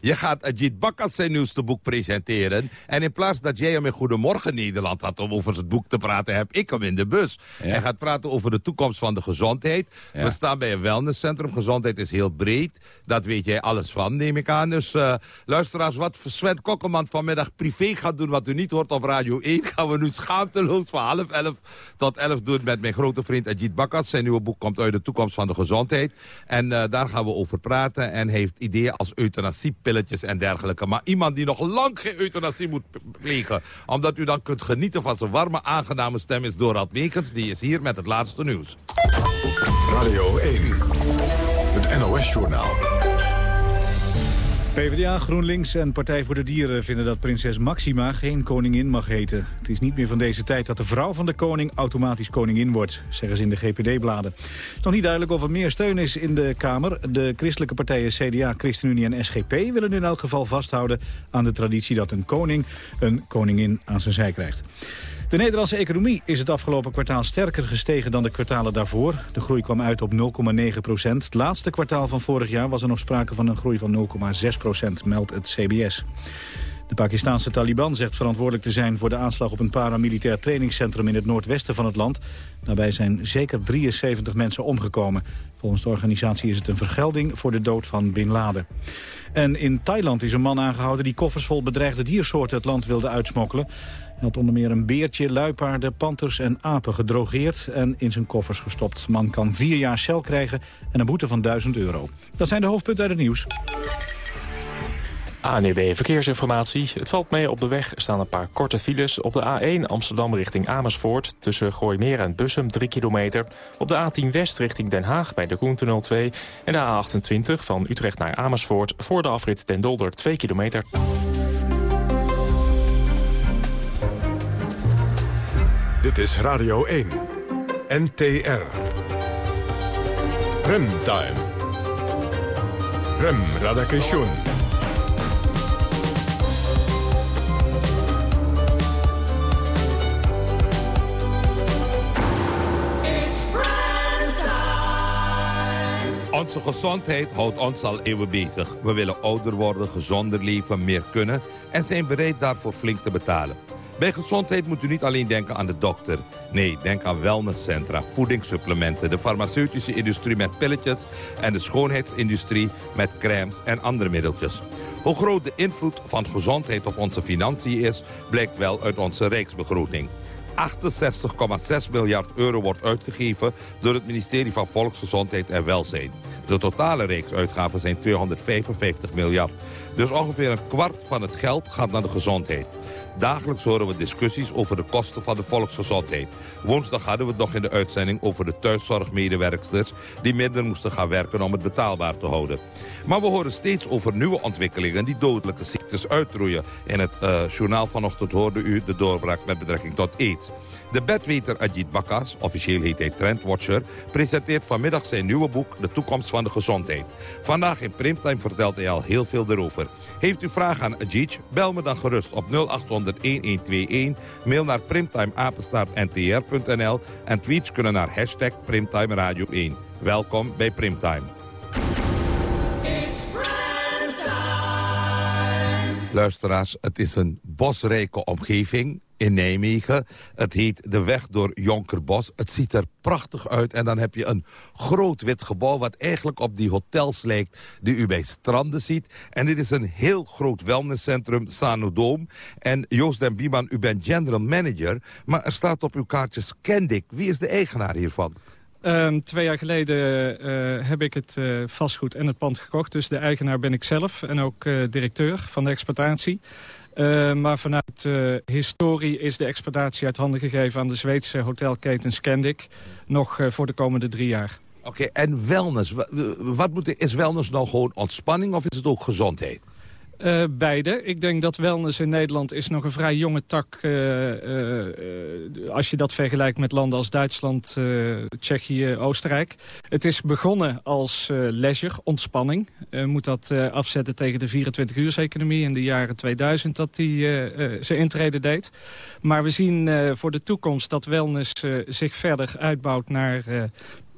Je gaat Ajit Bakas zijn nieuwste boek presenteren. En in plaats dat jij hem in Goedemorgen Nederland had om over het boek te praten... heb ik hem in de bus. Hij gaat praten over de toekomst van de gezondheid. We staan bij een wellnesscentrum. Gezondheid is heel breed. Dat weet jij alles van, neem ik aan. Dus uh, luisteraars, wat Sven Kokkelman vanmiddag privé gaat doen... wat u niet hoort op Radio 1... gaan we nu schaamteloos van half elf tot elf doen... met mijn grote vriend Ajit Bakas. Zijn nieuwe boek komt uit de toekomst van de gezondheid. En uh, daar gaan we over praten. En heeft ideeën als euthanasiepilletjes en dergelijke. Maar iemand die nog lang geen euthanasie moet plegen... omdat u dan kunt genieten van zijn warme, aangename stem... is Dorad Meekens. Die is hier met het laatste nieuws.
Radio 1, het NOS-journaal.
PvdA, GroenLinks en Partij voor de Dieren vinden dat prinses Maxima geen koningin mag heten. Het is niet meer van deze tijd dat de vrouw van de koning automatisch koningin wordt, zeggen ze in de GPD-bladen. Het is nog niet duidelijk of er meer steun is in de Kamer. De christelijke partijen CDA, ChristenUnie en SGP willen in elk geval vasthouden aan de traditie dat een koning een koningin aan zijn zij krijgt. De Nederlandse economie is het afgelopen kwartaal sterker gestegen dan de kwartalen daarvoor. De groei kwam uit op 0,9 procent. Het laatste kwartaal van vorig jaar was er nog sprake van een groei van 0,6 procent, meldt het CBS. De Pakistanse Taliban zegt verantwoordelijk te zijn voor de aanslag op een paramilitair trainingscentrum in het noordwesten van het land. Daarbij zijn zeker 73 mensen omgekomen. Volgens de organisatie is het een vergelding voor de dood van Bin Laden. En in Thailand is een man aangehouden die koffers vol bedreigde diersoorten het land wilde uitsmokkelen. Hij had onder meer een beertje, luipaarden, panters en apen gedrogeerd en in zijn koffers gestopt. Man kan vier jaar cel krijgen en een boete van 1000 euro. Dat zijn de hoofdpunten uit het nieuws.
ANEB Verkeersinformatie. Het valt mee op de weg. Staan een paar korte files. Op de A1 Amsterdam richting Amersfoort. Tussen Gooimeer en Bussum 3 kilometer. Op de A10 West richting Den Haag bij de Koentunnel 2. En de A28 van Utrecht naar Amersfoort. Voor de afrit Den Dolder 2 kilometer.
Dit is Radio 1. NTR. Remtime. Rem Radakation.
Onze gezondheid houdt ons al eeuwen bezig. We willen ouder worden, gezonder leven, meer kunnen... en zijn bereid daarvoor flink te betalen. Bij gezondheid moet u niet alleen denken aan de dokter. Nee, denk aan wellnesscentra, voedingssupplementen... de farmaceutische industrie met pilletjes... en de schoonheidsindustrie met crèmes en andere middeltjes. Hoe groot de invloed van gezondheid op onze financiën is... blijkt wel uit onze rijksbegroting. 68,6 miljard euro wordt uitgegeven door het ministerie van Volksgezondheid en Welzijn. De totale rijksuitgaven zijn 255 miljard. Dus ongeveer een kwart van het geld gaat naar de gezondheid. Dagelijks horen we discussies over de kosten van de volksgezondheid. Woensdag hadden we het nog in de uitzending over de thuiszorgmedewerksters... die minder moesten gaan werken om het betaalbaar te houden. Maar we horen steeds over nieuwe ontwikkelingen die dodelijke ziektes uitroeien. In het uh, journaal vanochtend hoorde u de doorbraak met betrekking tot aids. De bedweter Ajit Bakas, officieel heet hij Trendwatcher... presenteert vanmiddag zijn nieuwe boek De Toekomst van de Gezondheid. Vandaag in Primtime vertelt hij al heel veel erover. Heeft u vragen aan Ajit? Bel me dan gerust op 0800-1121. Mail naar primtimeapenstaartntr.nl en tweets kunnen naar hashtag Primtime Radio 1. Welkom bij Primtime. Luisteraars, het is een bosrijke omgeving in Nijmegen. Het heet de weg door Jonkerbos. Het ziet er prachtig uit. En dan heb je een groot wit gebouw... wat eigenlijk op die hotels lijkt die u bij stranden ziet. En dit is een heel groot wellnesscentrum, Sanodoom. En Joost den Bieman, u bent general manager... maar er staat op uw kaartje Scandic. Wie is de eigenaar hiervan?
Um, twee jaar geleden uh, heb ik het uh, vastgoed en het pand gekocht. Dus de eigenaar ben ik zelf en ook uh, directeur van de exploitatie. Uh, maar vanuit historie is de exploitatie uit handen gegeven... aan de Zweedse hotelketen Scandic. Nog voor de komende drie jaar.
Oké, en wellness. Wat moet, is wellness nou gewoon ontspanning of is het ook gezondheid?
Uh, beide. Ik denk dat wellness in Nederland is nog een vrij jonge tak... Uh, als je dat vergelijkt met landen als Duitsland, Tsjechië, Oostenrijk. Het is begonnen als leisure, ontspanning. moet dat afzetten tegen de 24-uurseconomie in de jaren 2000... dat die zijn intrede deed. Maar we zien voor de toekomst dat wellness zich verder uitbouwt naar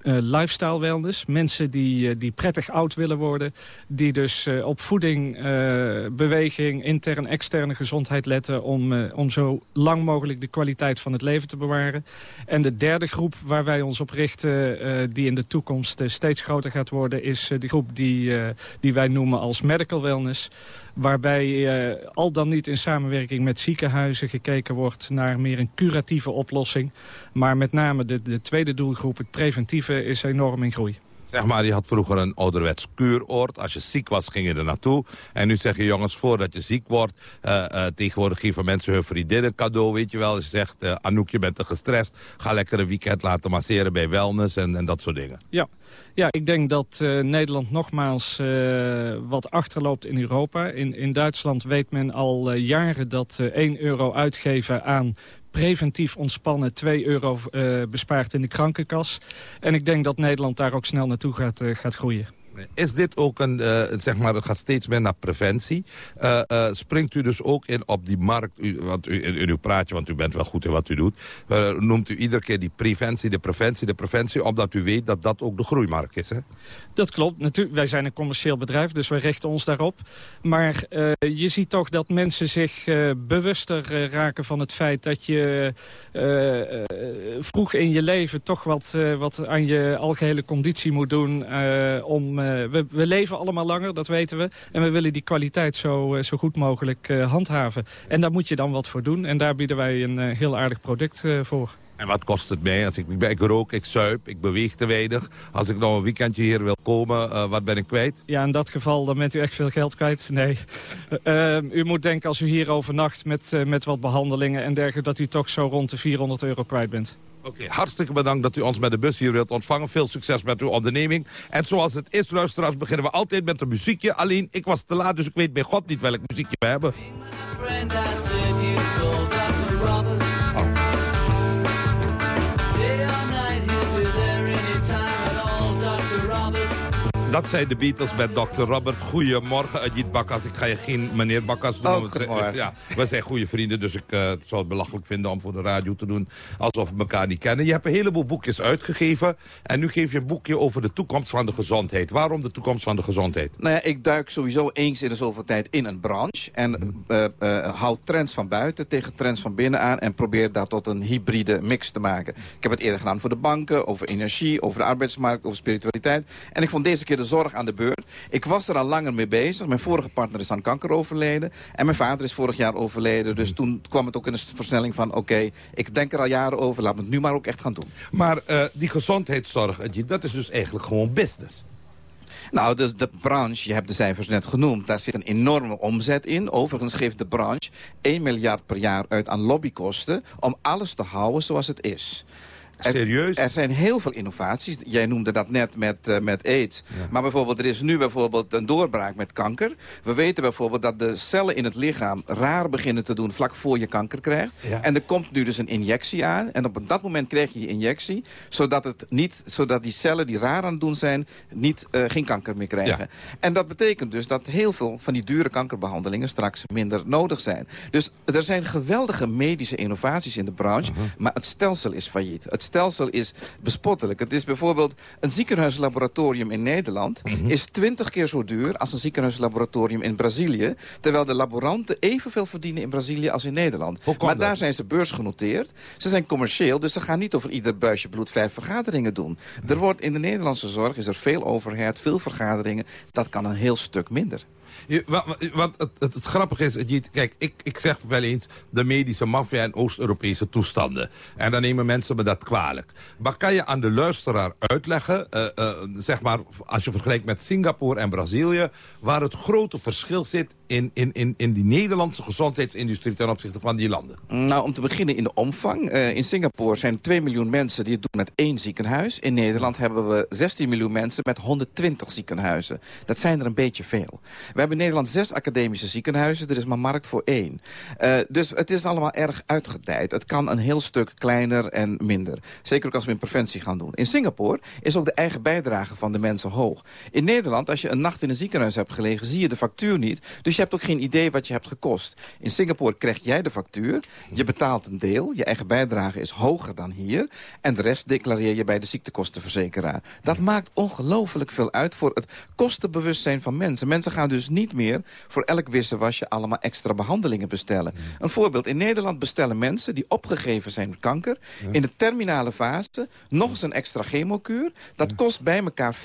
eh, lifestyle wellness. Mensen die, eh, die prettig oud willen worden. Die dus eh, op voeding, beweging, intern, externe gezondheid letten... Om, om zo lang mogelijk de kwaliteit van het leven te bewaren. En de derde groep waar wij ons op richten... die in de toekomst steeds groter gaat worden... is de groep die, die wij noemen als medical wellness waarbij eh, al dan niet in samenwerking met ziekenhuizen gekeken wordt naar meer een curatieve oplossing. Maar met name de, de tweede doelgroep, het preventieve, is enorm in groei.
Zeg maar, je had vroeger een ouderwets kuuroord. Als je ziek was, ging je er naartoe. En nu zeg je, jongens, voordat je ziek wordt... eh, eh, tegenwoordig geven mensen hun vriendin een cadeau, weet je wel. Je zegt, eh, Anouk, je bent te gestrest. Ga lekker een weekend laten masseren bij wellness en, en dat soort dingen.
Ja. Ja, ik denk dat Nederland nogmaals wat achterloopt in Europa. In, in Duitsland weet men al jaren dat eh 1 euro uitgeven aan preventief ontspannen 2 euro eh, bespaart in de krankenkas. En ik denk dat Nederland daar ook snel naartoe gaat, eh, gaat groeien.
Is dit ook een, eh, zeg maar, het gaat steeds meer naar preventie. Eh, eh, springt u dus ook in op die markt, u, want u, in, in uw praatje, want u bent wel goed in wat u doet, noemt u iedere keer die preventie, de preventie, de preventie, omdat u weet dat dat ook de groeimarkt is, hè?
Dat klopt. Natuurlijk, wij zijn een commercieel bedrijf, dus wij richten ons daarop. Maar je ziet toch dat mensen zich bewuster raken van het feit... dat je vroeg in je leven toch wat, wat aan je algehele conditie moet doen. om, we, we leven allemaal langer, dat weten we. En we willen die kwaliteit zo, eh, zo goed mogelijk eh, handhaven. En daar moet je dan wat voor doen. En daar bieden wij een eh, heel aardig product eh, voor.
En wat kost het mij? Als ik, ik, ik rook, ik zuip, ik beweeg te weinig. Als ik nog een weekendje hier wil komen, eh, wat ben ik kwijt?
Ja, in dat geval dan bent u echt veel geld kwijt. Nee. Eh, eh, u moet denken als u hier overnacht met, eh, met wat behandelingen en dergelijke... dat u toch zo rond de 400 euro kwijt bent.
Oké, hartstikke bedankt dat u ons met de bus hier wilt ontvangen. Veel succes met uw onderneming. En zoals het is, luisteraars, beginnen we altijd met een muziekje. Alleen, ik was te laat, dus ik weet bij God niet welk muziekje we hebben. Dat zijn de Beatles met Dr. Robert. Goedemorgen, Ajit Bakkas. Ik ga je geen meneer Bakkas noemen.
Oh, goedemorgen.
Ja, we zijn goede vrienden, dus ik eh, zou het belachelijk vinden om voor de radio te doen alsof we elkaar niet kennen. Je hebt een heleboel boekjes uitgegeven en nu geef je een boekje over de toekomst van de gezondheid. Waarom de toekomst van de gezondheid?
Nou ja, ik duik sowieso eens in de zoveel tijd in een branche. En eh, eh, houd trends van buiten tegen trends van binnen aan. En probeer dat tot een hybride mix te maken. Ik heb het eerder gedaan voor de banken, over energie, over de arbeidsmarkt, over spiritualiteit. En ik vond deze keer de zorg aan de beurt. Ik was er al langer mee bezig. Mijn vorige partner is aan kanker overleden. En mijn vader is vorig jaar overleden. Dus toen kwam het ook in een versnelling van... oké, ik denk er al jaren over, laat me het nu maar ook echt gaan doen.
Maar eh, die gezondheidszorg, dat is dus eigenlijk gewoon business.
Nou, de, de branche, je hebt de cijfers net genoemd, daar zit een enorme omzet in. Overigens geeft de branche 1 miljard per jaar uit aan lobbykosten... om alles te houden zoals het is. Er-
Serieus?
Er, zijn heel veel innovaties. Jij noemde dat net met, eh, met aids. Maar bijvoorbeeld, er is nu bijvoorbeeld een doorbraak met kanker. We weten bijvoorbeeld dat de cellen in het lichaam raar beginnen te doen... vlak voor je kanker krijgt.
Ja.
En er komt nu dus een injectie aan. En op dat moment krijg je die injectie... zodat, het niet, zodat die cellen die raar aan het doen zijn... Niet, eh, geen kanker meer krijgen.
Ja.
En dat betekent dus dat heel veel van die dure kankerbehandelingen... straks minder nodig zijn. Dus er zijn geweldige medische innovaties in de branche... maar het stelsel is failliet. Het stelsel is bespottelijk. Het is bijvoorbeeld een ziekenhuislaboratorium in Nederland... is twintig keer zo duur als een ziekenhuislaboratorium in Brazilië... terwijl de laboranten evenveel verdienen in Brazilië als in Nederland. Maar
dat?
daar zijn ze beursgenoteerd. Ze zijn commercieel, dus ze gaan niet over ieder buisje bloed vijf vergaderingen doen. Er wordt in de Nederlandse zorg is er veel overheid, veel vergaderingen. Dat kan een heel stuk minder.
Je, wa- wa- want het, het, het grappige is, kijk, ik, ik zeg wel eens de medische maffia en Oost-Europese toestanden. En dan nemen mensen me dat kwalijk. Maar kan je aan de luisteraar uitleggen, eh, eh, zeg maar, als je vergelijkt met Singapore en Brazilië, waar het grote verschil zit in, in, in, in die Nederlandse gezondheidsindustrie ten opzichte van die landen?
Nou, om te beginnen in de omvang. Eh, in Singapore zijn er 2 miljoen mensen die het doen met één ziekenhuis. In Nederland hebben we 16 miljoen mensen met 120 ziekenhuizen. Dat zijn er een beetje veel. We hebben Nederland zes academische ziekenhuizen. Er is maar markt voor één. Uh, dus het is allemaal erg uitgedijd. Het kan een heel stuk kleiner en minder. Zeker ook als we in preventie gaan doen. In Singapore is ook de eigen bijdrage van de mensen hoog. In Nederland, als je een nacht in een ziekenhuis hebt gelegen... zie je de factuur niet. Dus je hebt ook geen idee wat je hebt gekost. In Singapore krijg jij de factuur. Je betaalt een deel. Je eigen bijdrage is hoger dan hier. En de rest declareer je bij de ziektekostenverzekeraar. Dat maakt ongelooflijk veel uit voor het kostenbewustzijn van mensen. Mensen gaan dus niet meer voor elk wisselwasje allemaal extra behandelingen bestellen. Een voorbeeld. In Nederland bestellen mensen die opgegeven zijn met kanker... in de terminale fase nog eens een extra chemokuur. Dat kost bij elkaar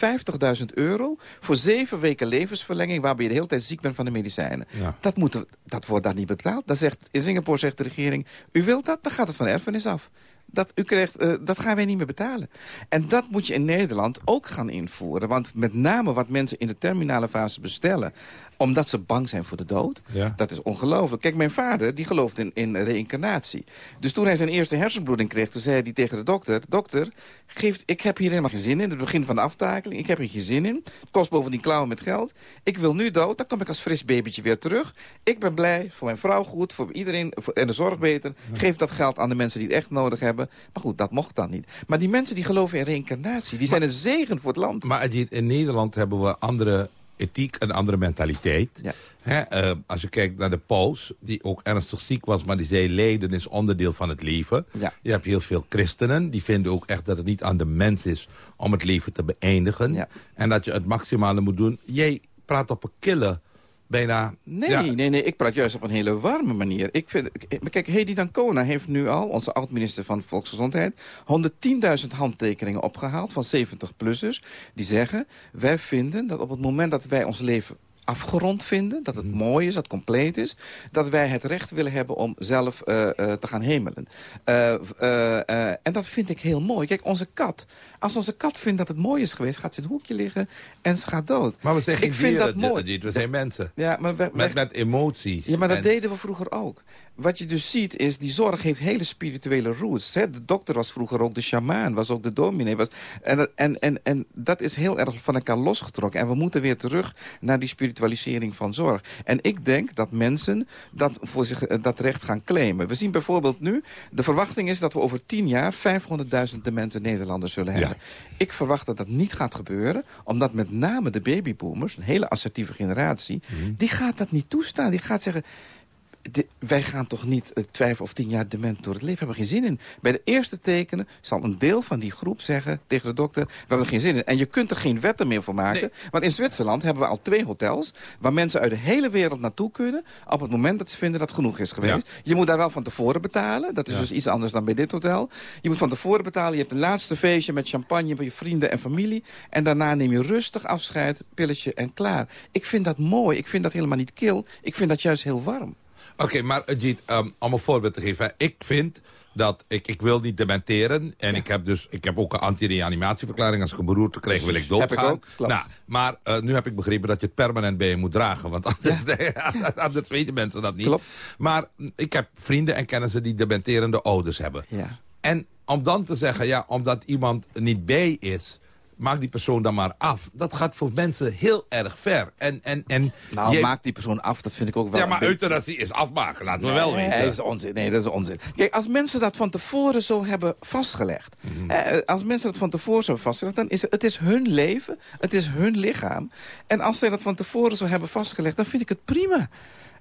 50.000 euro voor zeven weken levensverlenging... waarbij je de hele tijd ziek bent van de medicijnen. Dat, moet, dat wordt daar niet betaald. Dat zegt, in Singapore zegt de regering, u wilt dat, dan gaat het van erfenis af dat, u krijgt, uh, dat gaan wij niet meer betalen. En dat moet je in Nederland ook gaan invoeren. Want met name wat mensen in de terminale fase bestellen omdat ze bang zijn voor de dood. Ja. Dat is ongelooflijk. Kijk, mijn vader die gelooft in, in reïncarnatie. Dus toen hij zijn eerste hersenbloeding kreeg... toen zei hij tegen de dokter... dokter, geeft, ik heb hier helemaal geen zin in. Het begin van de aftakeling. Ik heb hier geen zin in. Het kost bovendien klauwen met geld. Ik wil nu dood. Dan kom ik als fris babytje weer terug. Ik ben blij. Voor mijn vrouw goed. Voor iedereen. Voor, en de zorg beter. Geef dat geld aan de mensen die het echt nodig hebben. Maar goed, dat mocht dan niet. Maar die mensen die geloven in reïncarnatie... die zijn een zegen voor het land.
Maar in Nederland hebben we andere ethiek, een andere mentaliteit. Ja. uh, als je kijkt naar de paus, die ook ernstig ziek was... maar die zei, lijden is onderdeel van het leven. Ja. Je hebt heel veel christenen, die vinden ook echt dat het niet aan de mens is... om het leven te beëindigen. Ja. En dat je het maximale moet doen. Jij praat op een kille bijna...
Nee, nee, nee, ik praat juist op een hele warme manier. Ik vind, kijk, Hedy Dancona heeft nu al, onze oud-minister van Volksgezondheid... 110.000 handtekeningen opgehaald van 70-plussers... die zeggen, wij vinden dat op het moment dat wij ons leven afgerond vinden. Dat het mhm. mooi is, dat het compleet is. Dat wij het recht willen hebben om zelf uh, uh, te gaan hemelen. Uh, en dat vind ik heel mooi. Kijk, onze kat. Als onze kat vindt dat het mooi is geweest... gaat ze in het hoekje liggen en ze gaat dood.
Maar we zijn geen ik vind dat mooi. We zijn mensen. Ja, maar met, met emoties.
Ja, maar dat deden we vroeger ook wat je dus ziet is, die zorg heeft hele spirituele roots. Hè? De dokter was vroeger ook de shamaan, was ook de dominee. Was, en, en, en, en dat is heel erg van elkaar losgetrokken. En we moeten weer terug naar die spiritualisering van zorg. En ik denk dat mensen dat voor zich eh, dat recht gaan claimen. We zien bijvoorbeeld nu, de verwachting is dat we over tien jaar 500.000 demente Nederlanders zullen hebben. Ik verwacht dat dat niet gaat gebeuren, omdat met name de babyboomers, een hele assertieve generatie, mhm. die gaat dat niet toestaan. Die gaat zeggen, wij gaan toch niet uh, vijf of tien jaar dement door het leven. We hebben geen zin in. Bij de eerste tekenen zal een deel van die groep zeggen tegen de dokter... we hebben er geen zin in. En je kunt er geen wetten meer voor maken. Want in Zwitserland hebben we al twee hotels... waar mensen uit de hele wereld naartoe kunnen... op het moment dat ze vinden dat genoeg is geweest. Je moet daar wel van tevoren betalen. Dat is dus iets anders dan bij dit hotel. Je moet van tevoren betalen. Je hebt een laatste feestje met champagne... bij je vrienden en familie. En daarna neem je rustig afscheid, pilletje en klaar. Ik vind dat mooi. Ik vind dat helemaal niet kil. Ik vind dat juist heel warm.
Oké, maar Ajit, um, om een voorbeeld te geven. Ik vind dat ik, ik wil niet dementeren. En ik heb dus ik heb ook een anti-reanimatieverklaring. Als ik een beroerte krijg, wil ik doodgaan. Heb ik ook, nou, maar uh, nu heb ik begrepen dat je het permanent bij je moet dragen. Want anders, ja. anders weten mensen dat niet. Klopt. Maar ik heb vrienden en kennissen die dementerende ouders hebben. Ja. En om dan te zeggen, ja, omdat iemand niet bij is maak die persoon dan maar af. Dat gaat voor mensen heel erg ver. En, en, en
nou, maak die persoon af, dat vind ik ook wel...
Ja, maar euthanasie is afmaken, laten we wel weten.
Nee, dat is onzin. Nee, dat is onzin. Kijk, als mensen dat van tevoren zo hebben vastgelegd... Mhm. eh, als mensen dat van tevoren zo hebben vastgelegd... dan is het, het is hun leven, het is hun lichaam. En als zij dat van tevoren zo hebben vastgelegd... dan vind ik het prima.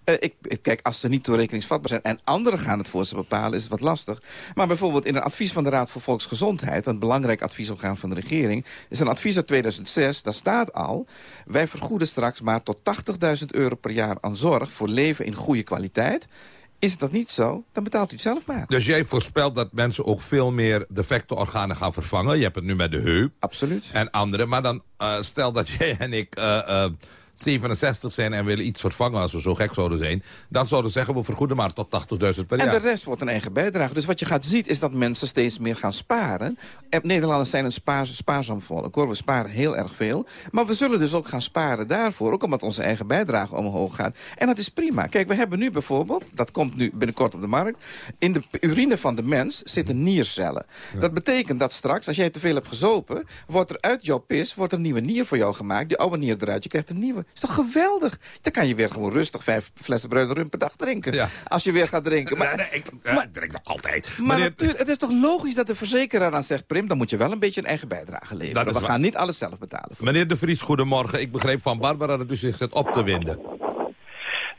Uh, ik, kijk, als ze niet toerekeningsvatbaar zijn en anderen gaan het voor ze bepalen, is het wat lastig. Maar bijvoorbeeld in een advies van de Raad voor Volksgezondheid, een belangrijk adviesorgaan van de regering, is een advies uit 2006, daar staat al, wij vergoeden straks maar tot 80.000 euro per jaar aan zorg voor leven in goede kwaliteit. Is dat niet zo, dan betaalt u het zelf maar.
Dus jij voorspelt dat mensen ook veel meer defecte organen gaan vervangen. Je hebt het nu met de heup.
Absoluut.
En andere. Maar dan uh, stel dat jij en ik... Uh, 67 zijn en willen iets vervangen als we zo gek zouden zijn... dan zouden ze zeggen, we vergoeden maar tot 80.000 per jaar.
En de rest wordt een eigen bijdrage. Dus wat je gaat zien is dat mensen steeds meer gaan sparen. En Nederlanders zijn een spaar, spaarzaam volk. Hoor. We sparen heel erg veel. Maar we zullen dus ook gaan sparen daarvoor. Ook omdat onze eigen bijdrage omhoog gaat. En dat is prima. Kijk, we hebben nu bijvoorbeeld, dat komt nu binnenkort op de markt... in de urine van de mens zitten niercellen. Dat betekent dat straks, als jij te veel hebt gezopen... wordt er uit jouw pis wordt er een nieuwe nier voor jou gemaakt. Die oude nier eruit, je krijgt een nieuwe. Over. is toch geweldig? Dan kan je weer gewoon rustig vijf flessen bruine rum per dag drinken. Als je weer gaat drinken. Maar,
nee, nee, ik ja, drink nog altijd.
maar
Meneer-
natuurlijk, het is toch logisch dat de verzekeraar dan zegt... Prim, dan moet je wel een beetje een eigen bijdrage leveren. We
waar.
gaan niet alles zelf betalen.
Meneer De Vries, goedemorgen. Ik begreep van Barbara dat u zich zit op te winden.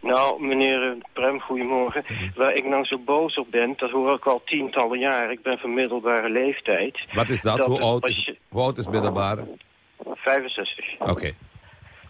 Nou, meneer eh, Prem, goedemorgen. Waar ik nou zo boos op ben, dat hoor ik al tientallen jaar. Ik ben van middelbare leeftijd.
Wat is dat?
Dat
Hoe,
het
oud is, hoe oud is middelbare?
65
Oké.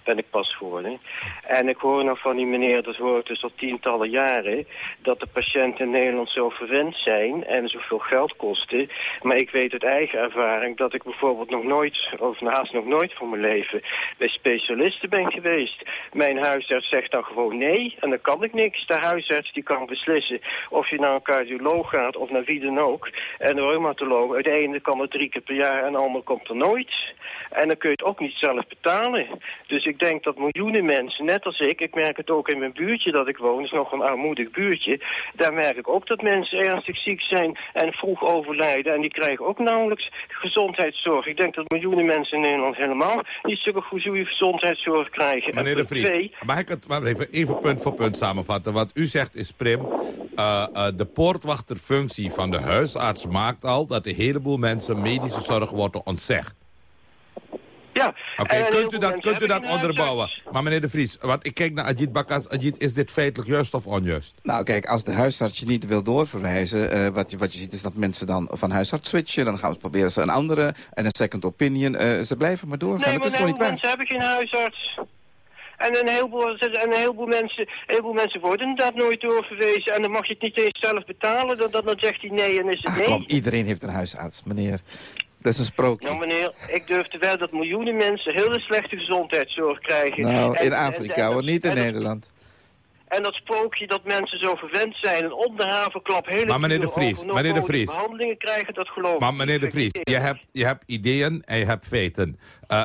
Ben ik pas geworden. En ik hoor nou van die meneer, dat hoor ik dus al tientallen jaren... dat de patiënten in Nederland zo verwend zijn en zoveel geld kosten. Maar ik weet uit eigen ervaring dat ik bijvoorbeeld nog nooit... of naast nog nooit van mijn leven bij specialisten ben geweest. Mijn huisarts zegt dan gewoon nee en dan kan ik niks. De huisarts die kan beslissen of je naar een cardioloog gaat of naar wie dan ook. En de reumatoloog, uit kan er drie keer per jaar en de andere komt er nooit. En dan kun je het ook niet zelf betalen. Dus ik denk dat miljoenen mensen, net als ik, ik merk het ook in mijn buurtje dat ik woon, is nog een armoedig buurtje, daar merk ik ook dat mensen ernstig ziek zijn en vroeg overlijden. En die krijgen ook nauwelijks gezondheidszorg. Ik denk dat miljoenen mensen in Nederland helemaal niet zulke goede gezondheidszorg krijgen. En
Meneer De Vries,
twee,
mag ik het maar even, even punt voor punt samenvatten? Wat u zegt is, Prim, eh, eh, de poortwachterfunctie van de huisarts maakt al... dat een heleboel mensen medische zorg worden ontzegd.
Ja.
Oké,
een
kunt u dat, kunt u dat onderbouwen? Maar meneer De Vries, want ik kijk naar Ajit Bakas. Ajit, is dit feitelijk juist of onjuist?
Nou, kijk, als de huisarts je niet wil doorverwijzen... eh, wat, je, wat je ziet is dat mensen dan van huisarts switchen. Dan gaan we proberen ze een andere en een second opinion. eh, ze blijven maar doorgaan.
Nee,
het
maar
is
een
gewoon niet waar.
mensen hebben geen huisarts. En een heleboel, en een heleboel, mensen, een heleboel mensen worden inderdaad nooit doorverwezen. En dan mag je het niet eens zelf betalen. Dan, dan, dan zegt hij nee en is het nee.
kom, iedereen heeft een huisarts, meneer. Dat is een sprookje.
Nou meneer, ik durf te wel dat miljoenen mensen hele slechte gezondheidszorg krijgen.
Nou,
En-
in
en-
Afrika
en-
hoor, niet in Nederland.
En dat sprookje dat mensen zo verwend zijn en om de havenklap hele
Maar meneer De Vries, meneer De Vries.
behandelingen krijgen, dat geloof ik.
Maar meneer De Vries, je hebt, je hebt ideeën en je hebt feiten. Eh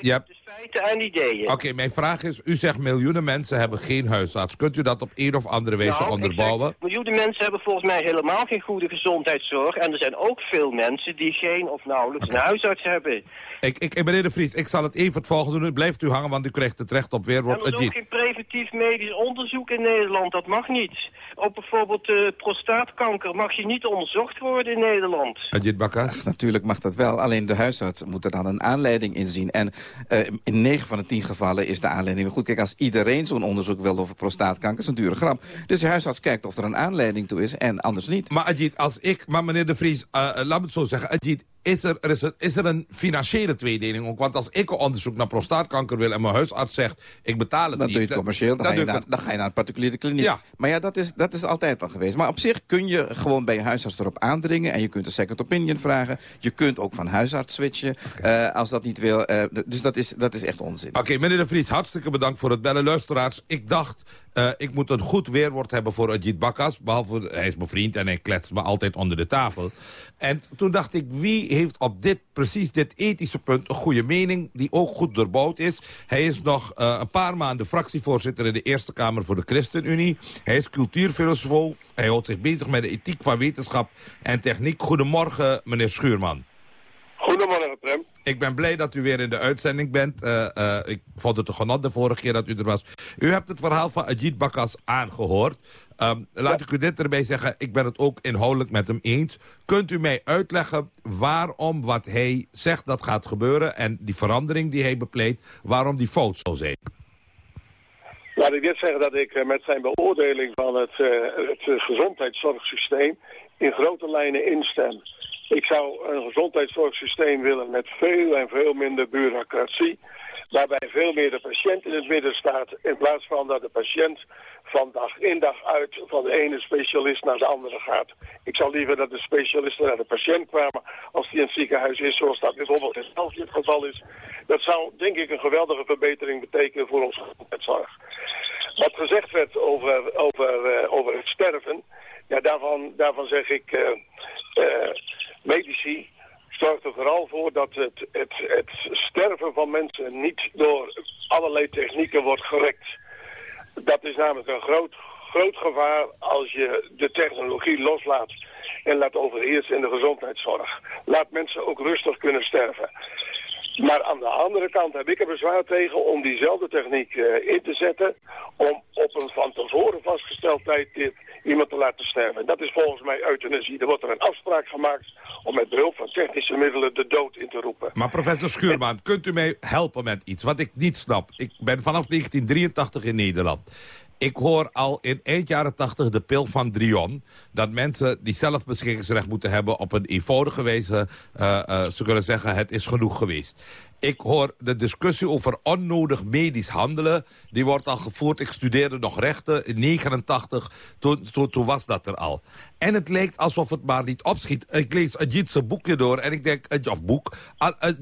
je hebt...
Feiten en ideeën.
Oké, mijn vraag is, u zegt miljoenen mensen hebben geen huisarts. Kunt u dat op een of andere wijze
Nou,
onderbouwen?
zeg, miljoenen mensen hebben volgens mij helemaal geen goede gezondheidszorg. En er zijn ook veel mensen die geen of nauwelijks een huisarts hebben.
Ik, ik, meneer De Vries, ik zal het even het volgende doen. Blijft u hangen, want u krijgt het recht op weerwoord.
er is ook geen preventief medisch onderzoek in Nederland. Dat mag niet. Op bijvoorbeeld eh, prostaatkanker mag je niet onderzocht worden in Nederland.
Ajit Bakas?
Natuurlijk mag dat wel, alleen de huisarts moet er dan een aanleiding in zien. En eh, in 9 van de 10 gevallen is de aanleiding goed. Kijk, als iedereen zo'n onderzoek wil over prostaatkanker, is een dure grap. Dus de huisarts kijkt of er een aanleiding toe is en anders niet.
Maar Ajit, als ik, maar meneer De Vries, eh, eh, laat me het zo zeggen. Ajit, is er, er is, er, is er een financiële tweedeling ook? Want als ik een onderzoek naar prostaatkanker wil en mijn huisarts zegt, ik betaal het
Dan
niet.
doe je het commercieel, dan, ga je,
doe ik
naar,
het-
dan ga je naar een particuliere kliniek.
Ja.
Maar ja, dat is, dat is altijd al geweest. Maar op zich kun je gewoon bij je huisarts erop aandringen... en je kunt een second opinion vragen. Je kunt ook van huisarts switchen, eh, als dat niet wil. eh, dus dat is, dat is echt onzin.
Oké, meneer De Vries, hartstikke bedankt voor het bellen. Luisteraars, ik dacht, eh, ik moet een goed weerwoord hebben voor Ajit Bakas. Behalve, hij is mijn vriend en hij kletst me altijd onder de tafel. En toen dacht ik, wie heeft op dit, precies dit ethische punt een goede mening... die ook goed doorbouwd is. Hij is nog eh, een paar maanden fractievoorzitter in de Eerste Kamer voor de ChristenUnie. Hij is cultuurfilosoof. Hij houdt zich bezig met de ethiek van wetenschap en techniek. Goedemorgen, meneer Schuurman.
Goedemorgen, Prem.
Ik ben blij dat u weer in de uitzending bent. Eh, eh, ik vond het een genot de vorige keer dat u er was. U hebt het verhaal van Ajit Bakas aangehoord. Ehm, laat ik u dit erbij zeggen. Ik ben het ook inhoudelijk met hem eens. Kunt u mij uitleggen waarom wat hij zegt dat gaat gebeuren... en die verandering die hij bepleit, waarom die fout zou zijn?
Laat ik dit zeggen dat ik eh, met zijn beoordeling van het, het gezondheidszorgsysteem in grote lijnen instem. Ik zou een gezondheidszorgsysteem willen met veel en veel minder bureaucratie. Waarbij veel meer de patiënt in het midden staat. In plaats van dat de patiënt van dag in dag uit van de ene specialist naar de andere gaat. Ik zou liever dat de specialisten naar de patiënt kwamen als die in het ziekenhuis is. Zoals dat bijvoorbeeld in België het geval is. Dat zou denk ik een geweldige verbetering betekenen voor onze gezondheidszorg. Wat gezegd werd over, over, eh, over het sterven, ja, daarvan, daarvan zeg ik, eh, eh, vooral voor dat het, het, het sterven van mensen niet door allerlei technieken wordt gerekt. Dat is namelijk een groot, groot gevaar als je de technologie loslaat en laat overheersen in de gezondheidszorg. Laat mensen ook rustig kunnen sterven. Maar aan de andere kant heb ik er bezwaar tegen om diezelfde techniek eh, in te zetten... om op een van tevoren vastgesteld tijdstip iemand te laten sterven. Dat is volgens mij euthanasie. Er wordt er een afspraak gemaakt om met behulp van technische middelen de dood in te roepen.
Maar professor Schuurman, kunt u mij helpen met iets wat ik niet snap? Ik ben vanaf 1983 in Nederland. Ik hoor al in eind jaren 80 de pil van Drion... dat mensen die zelf beschikkingsrecht moeten hebben... op een eenvoudige wijze, uh, uh, ze kunnen zeggen, het is genoeg geweest. Ik hoor de discussie over onnodig medisch handelen. Die wordt al gevoerd. Ik studeerde nog rechten in 89. Toen, toen, was dat er al. En het lijkt alsof het maar niet opschiet. Ik lees Ajit's boekje door en ik denk, of boek...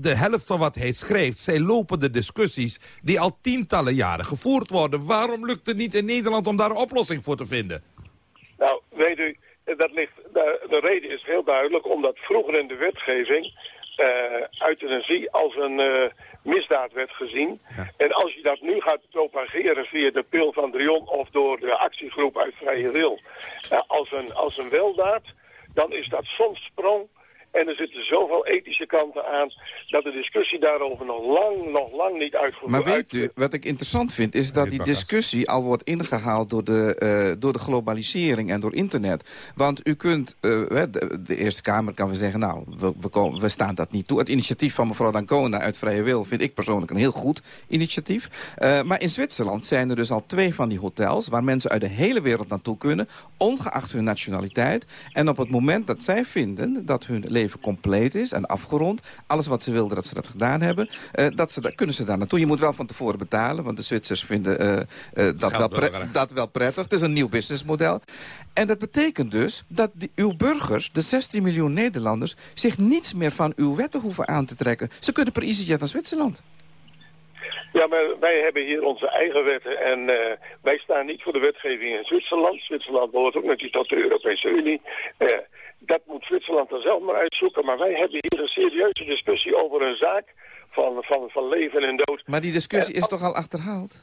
de helft van wat hij schrijft zijn lopende discussies... die al tientallen jaren gevoerd worden. Waarom lukt het niet in Nederland om daar een oplossing voor te vinden?
Nou, weet u, dat ligt, de, de reden is heel duidelijk... omdat vroeger in de wetgeving euthanasie als een uh, misdaad werd gezien. En als je dat nu gaat propageren via de pil van Drion of door de actiegroep uit Vrije Wil uh, als, een, als een weldaad, dan is dat soms sprong en er zitten zoveel ethische kanten aan dat de discussie daarover nog lang, nog lang niet uitgevoerd
Maar weet u, wat ik interessant vind, is dat die discussie al wordt ingehaald door de, uh, door de globalisering en door internet. Want u kunt, uh, de, de, Eerste Kamer kan we zeggen, nou, we, we, komen, we staan dat niet toe. Het initiatief van mevrouw Dancona uit Vrije Wil vind ik persoonlijk een heel goed initiatief. Uh, maar in Zwitserland zijn er dus al twee van die hotels waar mensen uit de hele wereld naartoe kunnen, ongeacht hun nationaliteit. En op het moment dat zij vinden dat hun leven compleet is en afgerond. Alles wat ze wilden dat ze dat gedaan hebben. Uh, dat ze, kunnen ze daar naartoe. Je moet wel van tevoren betalen. Want de Zwitsers vinden uh, uh, dat, wel dat wel prettig. Het is een nieuw businessmodel. En dat betekent dus dat die, uw burgers, de 16 miljoen Nederlanders... zich niets meer van uw wetten hoeven aan te trekken. Ze kunnen per EasyJet naar Zwitserland.
Ja, maar wij hebben hier onze eigen wetten en uh, wij staan niet voor de wetgeving in Zwitserland. Zwitserland behoort ook natuurlijk tot de Europese Unie. Uh, dat moet Zwitserland dan zelf maar uitzoeken. Maar wij hebben hier een serieuze discussie over een zaak van, van, van leven en dood.
Maar die discussie en, is toch al achterhaald?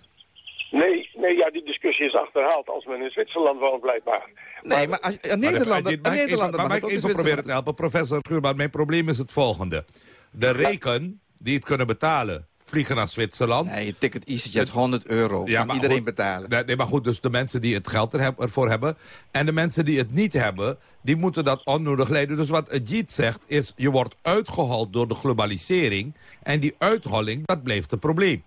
Nee, nee, ja, die discussie is achterhaald als men in Zwitserland woont, blijkbaar.
Nee, maar, als, een Nederlander...
Maar, even, maar mag ik even proberen te helpen? Professor Schuurman, mijn probleem is het volgende. De reken die het kunnen betalen vliegen naar Zwitserland.
Nee, je ticket EasyJet 100 euro. Ja, kan iedereen
goed,
betalen.
Nee, maar goed, dus de mensen die het geld er ervoor hebben... en de mensen die het niet hebben, die moeten dat onnodig leiden. Dus wat Ajit zegt is, je wordt uitgehold door de globalisering... en die uitholling, dat blijft een probleem.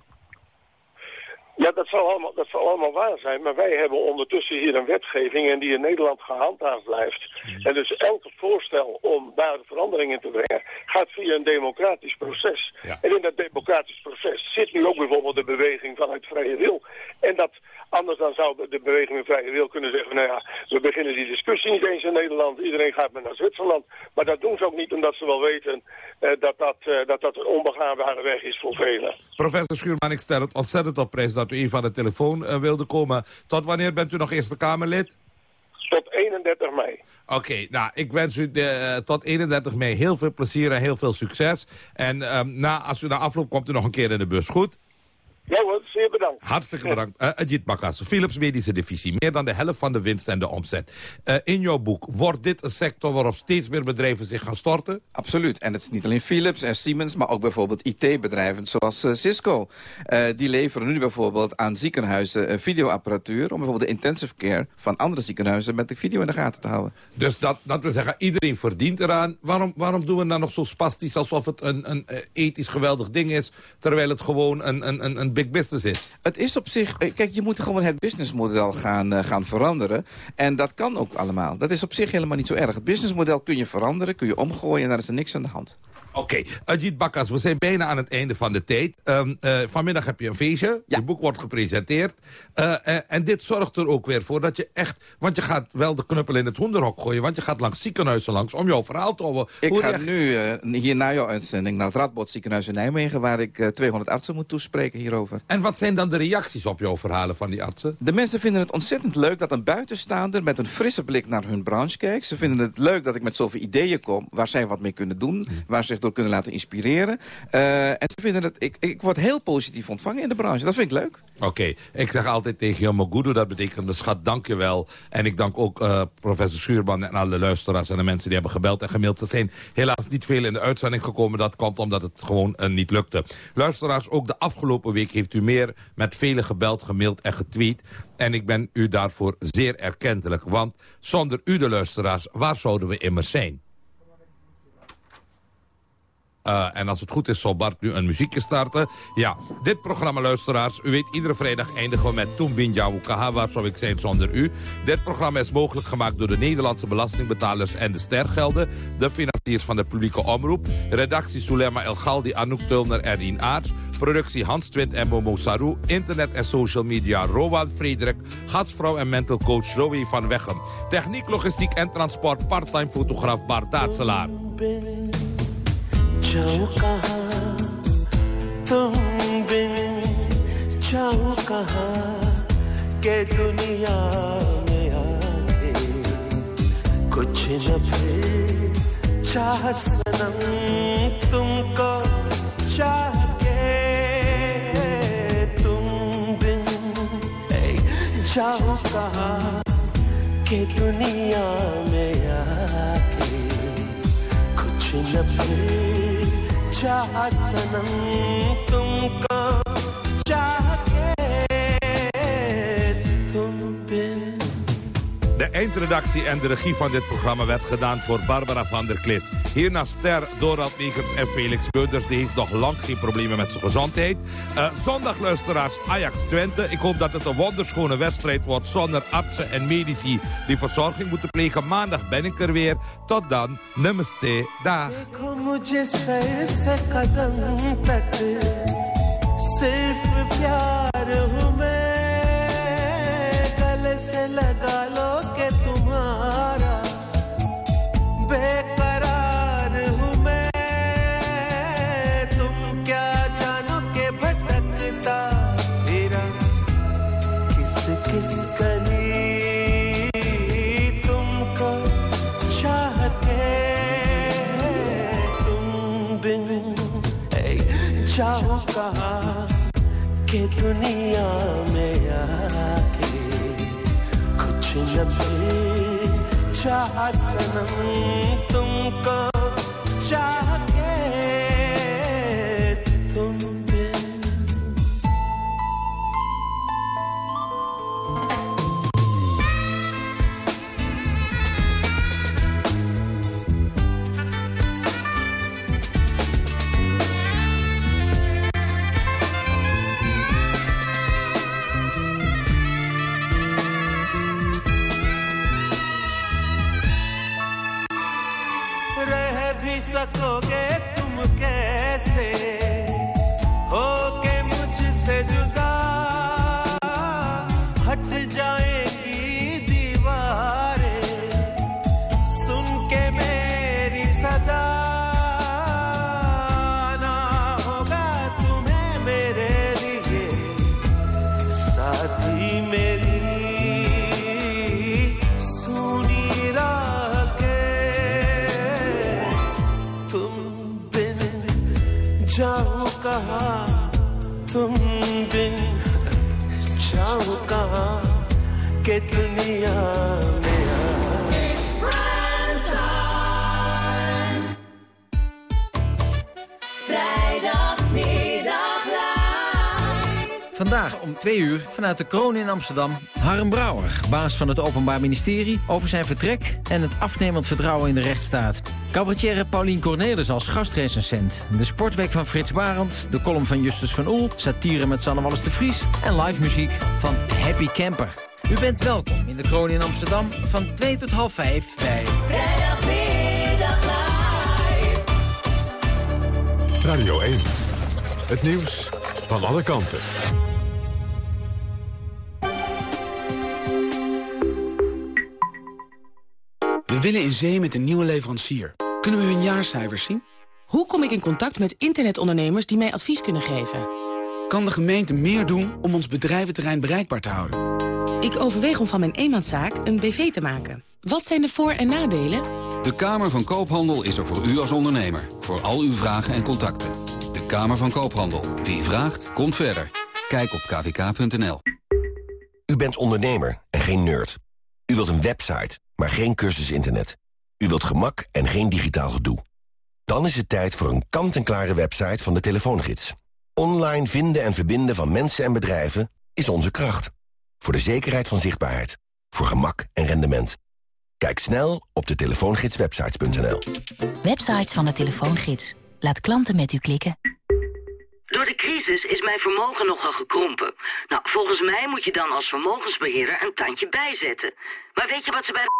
Ja, dat zal, allemaal, dat zal allemaal waar zijn. Maar wij hebben ondertussen hier een wetgeving en die in Nederland gehandhaafd blijft. En dus elk voorstel om daar verandering in te brengen gaat via een democratisch proces. Ja. En in dat democratisch proces zit nu ook bijvoorbeeld de beweging vanuit vrije wil. En dat anders dan zou de beweging van vrije wil kunnen zeggen, nou ja, we beginnen die discussie niet eens in Nederland. Iedereen gaat maar naar Zwitserland. Maar dat doen ze ook niet omdat ze wel weten uh, dat, dat, uh, dat dat een onbegaanbare weg is voor velen.
Professor Schuurman, ik stel het ontzettend op prijs dat u even aan de telefoon uh, wilde komen. Tot wanneer bent u nog Eerste Kamerlid?
Tot 31 mei.
Oké, okay, nou, ik wens u de, uh, tot 31 mei heel veel plezier en heel veel succes. En um, na, als u na afloop komt u nog een keer in de bus, goed?
Ja hoor, zeer bedankt.
Hartstikke bedankt. Uh, Ajit Bakas, Philips Medische Divisie. Meer dan de helft van de winst en de omzet. Uh, in jouw boek, wordt dit een sector waarop steeds meer bedrijven zich gaan storten?
Absoluut. En het is niet alleen Philips en Siemens, maar ook bijvoorbeeld IT-bedrijven zoals uh, Cisco. die leveren nu bijvoorbeeld aan ziekenhuizen videoapparatuur... om bijvoorbeeld de intensive care van andere ziekenhuizen met de video in de gaten te houden.
Dus dat, dat we zeggen, iedereen verdient eraan. Waarom, waarom doen we dan nog zo spastisch alsof het een, een ethisch geweldig ding is... terwijl het gewoon een, een, een, een big business is?
Het is op zich... Kijk, je moet gewoon het businessmodel gaan, uh, gaan veranderen. En dat kan ook allemaal. Dat is op zich helemaal niet zo erg. Het businessmodel kun je veranderen, kun je omgooien... en daar is er niks aan de hand.
Oké, okay. Ajit Bakkas, we zijn bijna aan het einde van de tijd. Um, uh, vanmiddag heb je een feestje, ja. je boek wordt gepresenteerd. Uh, uh, en dit zorgt er ook weer voor dat je echt... Want je gaat wel de knuppel in het hoenderhok gooien... want je gaat langs ziekenhuizen langs om jouw verhaal te houden.
Ik Hoe ga nu hier na jouw uitzending naar het Radboud ziekenhuis in Nijmegen... waar ik 200 artsen moet toespreken hierover.
En wat zijn dan de reacties op jouw verhalen van die artsen?
De mensen vinden het ontzettend leuk dat een buitenstaander... met een frisse blik naar hun branche kijkt. Ze vinden het leuk dat ik met zoveel ideeën kom... waar zij wat mee kunnen doen, waar zich door kunnen laten inspireren. Eh, en ze vinden dat ik, ik word heel positief ontvangen in de branche. Dat vind ik leuk.
Oké, ik zeg altijd tegen Jan dat betekent de schat, dank je wel. En ik dank ook uh, professor Schuurman en alle luisteraars en de mensen die hebben gebeld en gemaild. Ze zijn helaas niet veel in de uitzending gekomen. Dat komt omdat het gewoon uh, niet lukte. Luisteraars, ook de afgelopen week heeft u meer met vele gebeld, gemaild en getweet. En ik ben u daarvoor zeer erkentelijk. Want zonder u de luisteraars, waar zouden we immers zijn? Uh, en als het goed is, zal Bart nu een muziekje starten. Ja, dit programma, luisteraars. U weet, iedere vrijdag eindigen we met Toembin Kaha. Waar zou ik zijn zonder u? Dit programma is mogelijk gemaakt door de Nederlandse belastingbetalers en de stergelden. De financiers van de publieke omroep. Redactie Sulema El Galdi, Anouk Tulner, Erin Aarts. Productie Hans Twint en Momo Saru. Internet en social media Rowan Frederik. Gastvrouw en mental coach Zoe van Wegem. Techniek, logistiek en transport. Parttime fotograaf Bart Daatselaar.
जाऊँ कहाँ? तुम बिन जाऊँ कहाँ? के दुनिया में आके कुछ न चाह सनम तुमको चाह तुम बिन जाऊँ कहाँ? के दुनिया में आके कुछ न फिर चाह सनम तुमको चाह
eindredactie en de regie van dit programma werd gedaan voor Barbara van der Klis. Hierna Ster, Dorald Megers en Felix Beuders. Die heeft nog lang geen problemen met zijn gezondheid. Uh, zondag luisteraars Ajax Twente. Ik hoop dat het een wonderschone wedstrijd wordt zonder artsen en medici die verzorging moeten plegen. Maandag ben ik er weer. Tot dan. Namaste. Dag.
से लगा लो के तुम्हारा हूँ मैं। तुम क्या जानो के किस किस तुमको चाहते तुम बिन के दुनिया में आके कुछ न फिर चाह सनम तुमको चाह
vanuit de kroon in Amsterdam... Harm Brouwer, baas van het Openbaar Ministerie... over zijn vertrek en het afnemend vertrouwen in de rechtsstaat. Cabaretière Paulien Cornelis als gastrecensent. De sportweek van Frits Barend, de column van Justus van Oel... satire met Sanne Wallis de Vries en live muziek van Happy Camper. U bent welkom in de kroon in Amsterdam van 2 tot half 5 bij...
Vrijdagmiddag live.
Radio 1. Het nieuws van alle kanten.
We willen in zee met een nieuwe leverancier. Kunnen we hun jaarcijfers zien?
Hoe kom ik in contact met internetondernemers die mij advies kunnen geven?
Kan de gemeente meer doen om ons bedrijventerrein bereikbaar te houden?
Ik overweeg om van mijn eenmanszaak een BV te maken. Wat zijn de voor- en nadelen?
De Kamer van Koophandel is er voor u als ondernemer. Voor al uw vragen en contacten. De Kamer van Koophandel. Wie vraagt, komt verder. Kijk op kvk.nl.
U bent ondernemer en geen nerd. U wilt een website, maar geen cursus internet. U wilt gemak en geen digitaal gedoe. Dan is het tijd voor een kant-en-klare website van de telefoongids. Online vinden en verbinden van mensen en bedrijven is onze kracht. Voor de zekerheid van zichtbaarheid. Voor gemak en rendement. Kijk snel op de telefoongidswebsites.nl.
Websites van de telefoongids. Laat klanten met u klikken.
Door de crisis is mijn vermogen nogal gekrompen. Nou, volgens mij moet je dan als vermogensbeheerder een tandje bijzetten. Maar weet je wat ze bij de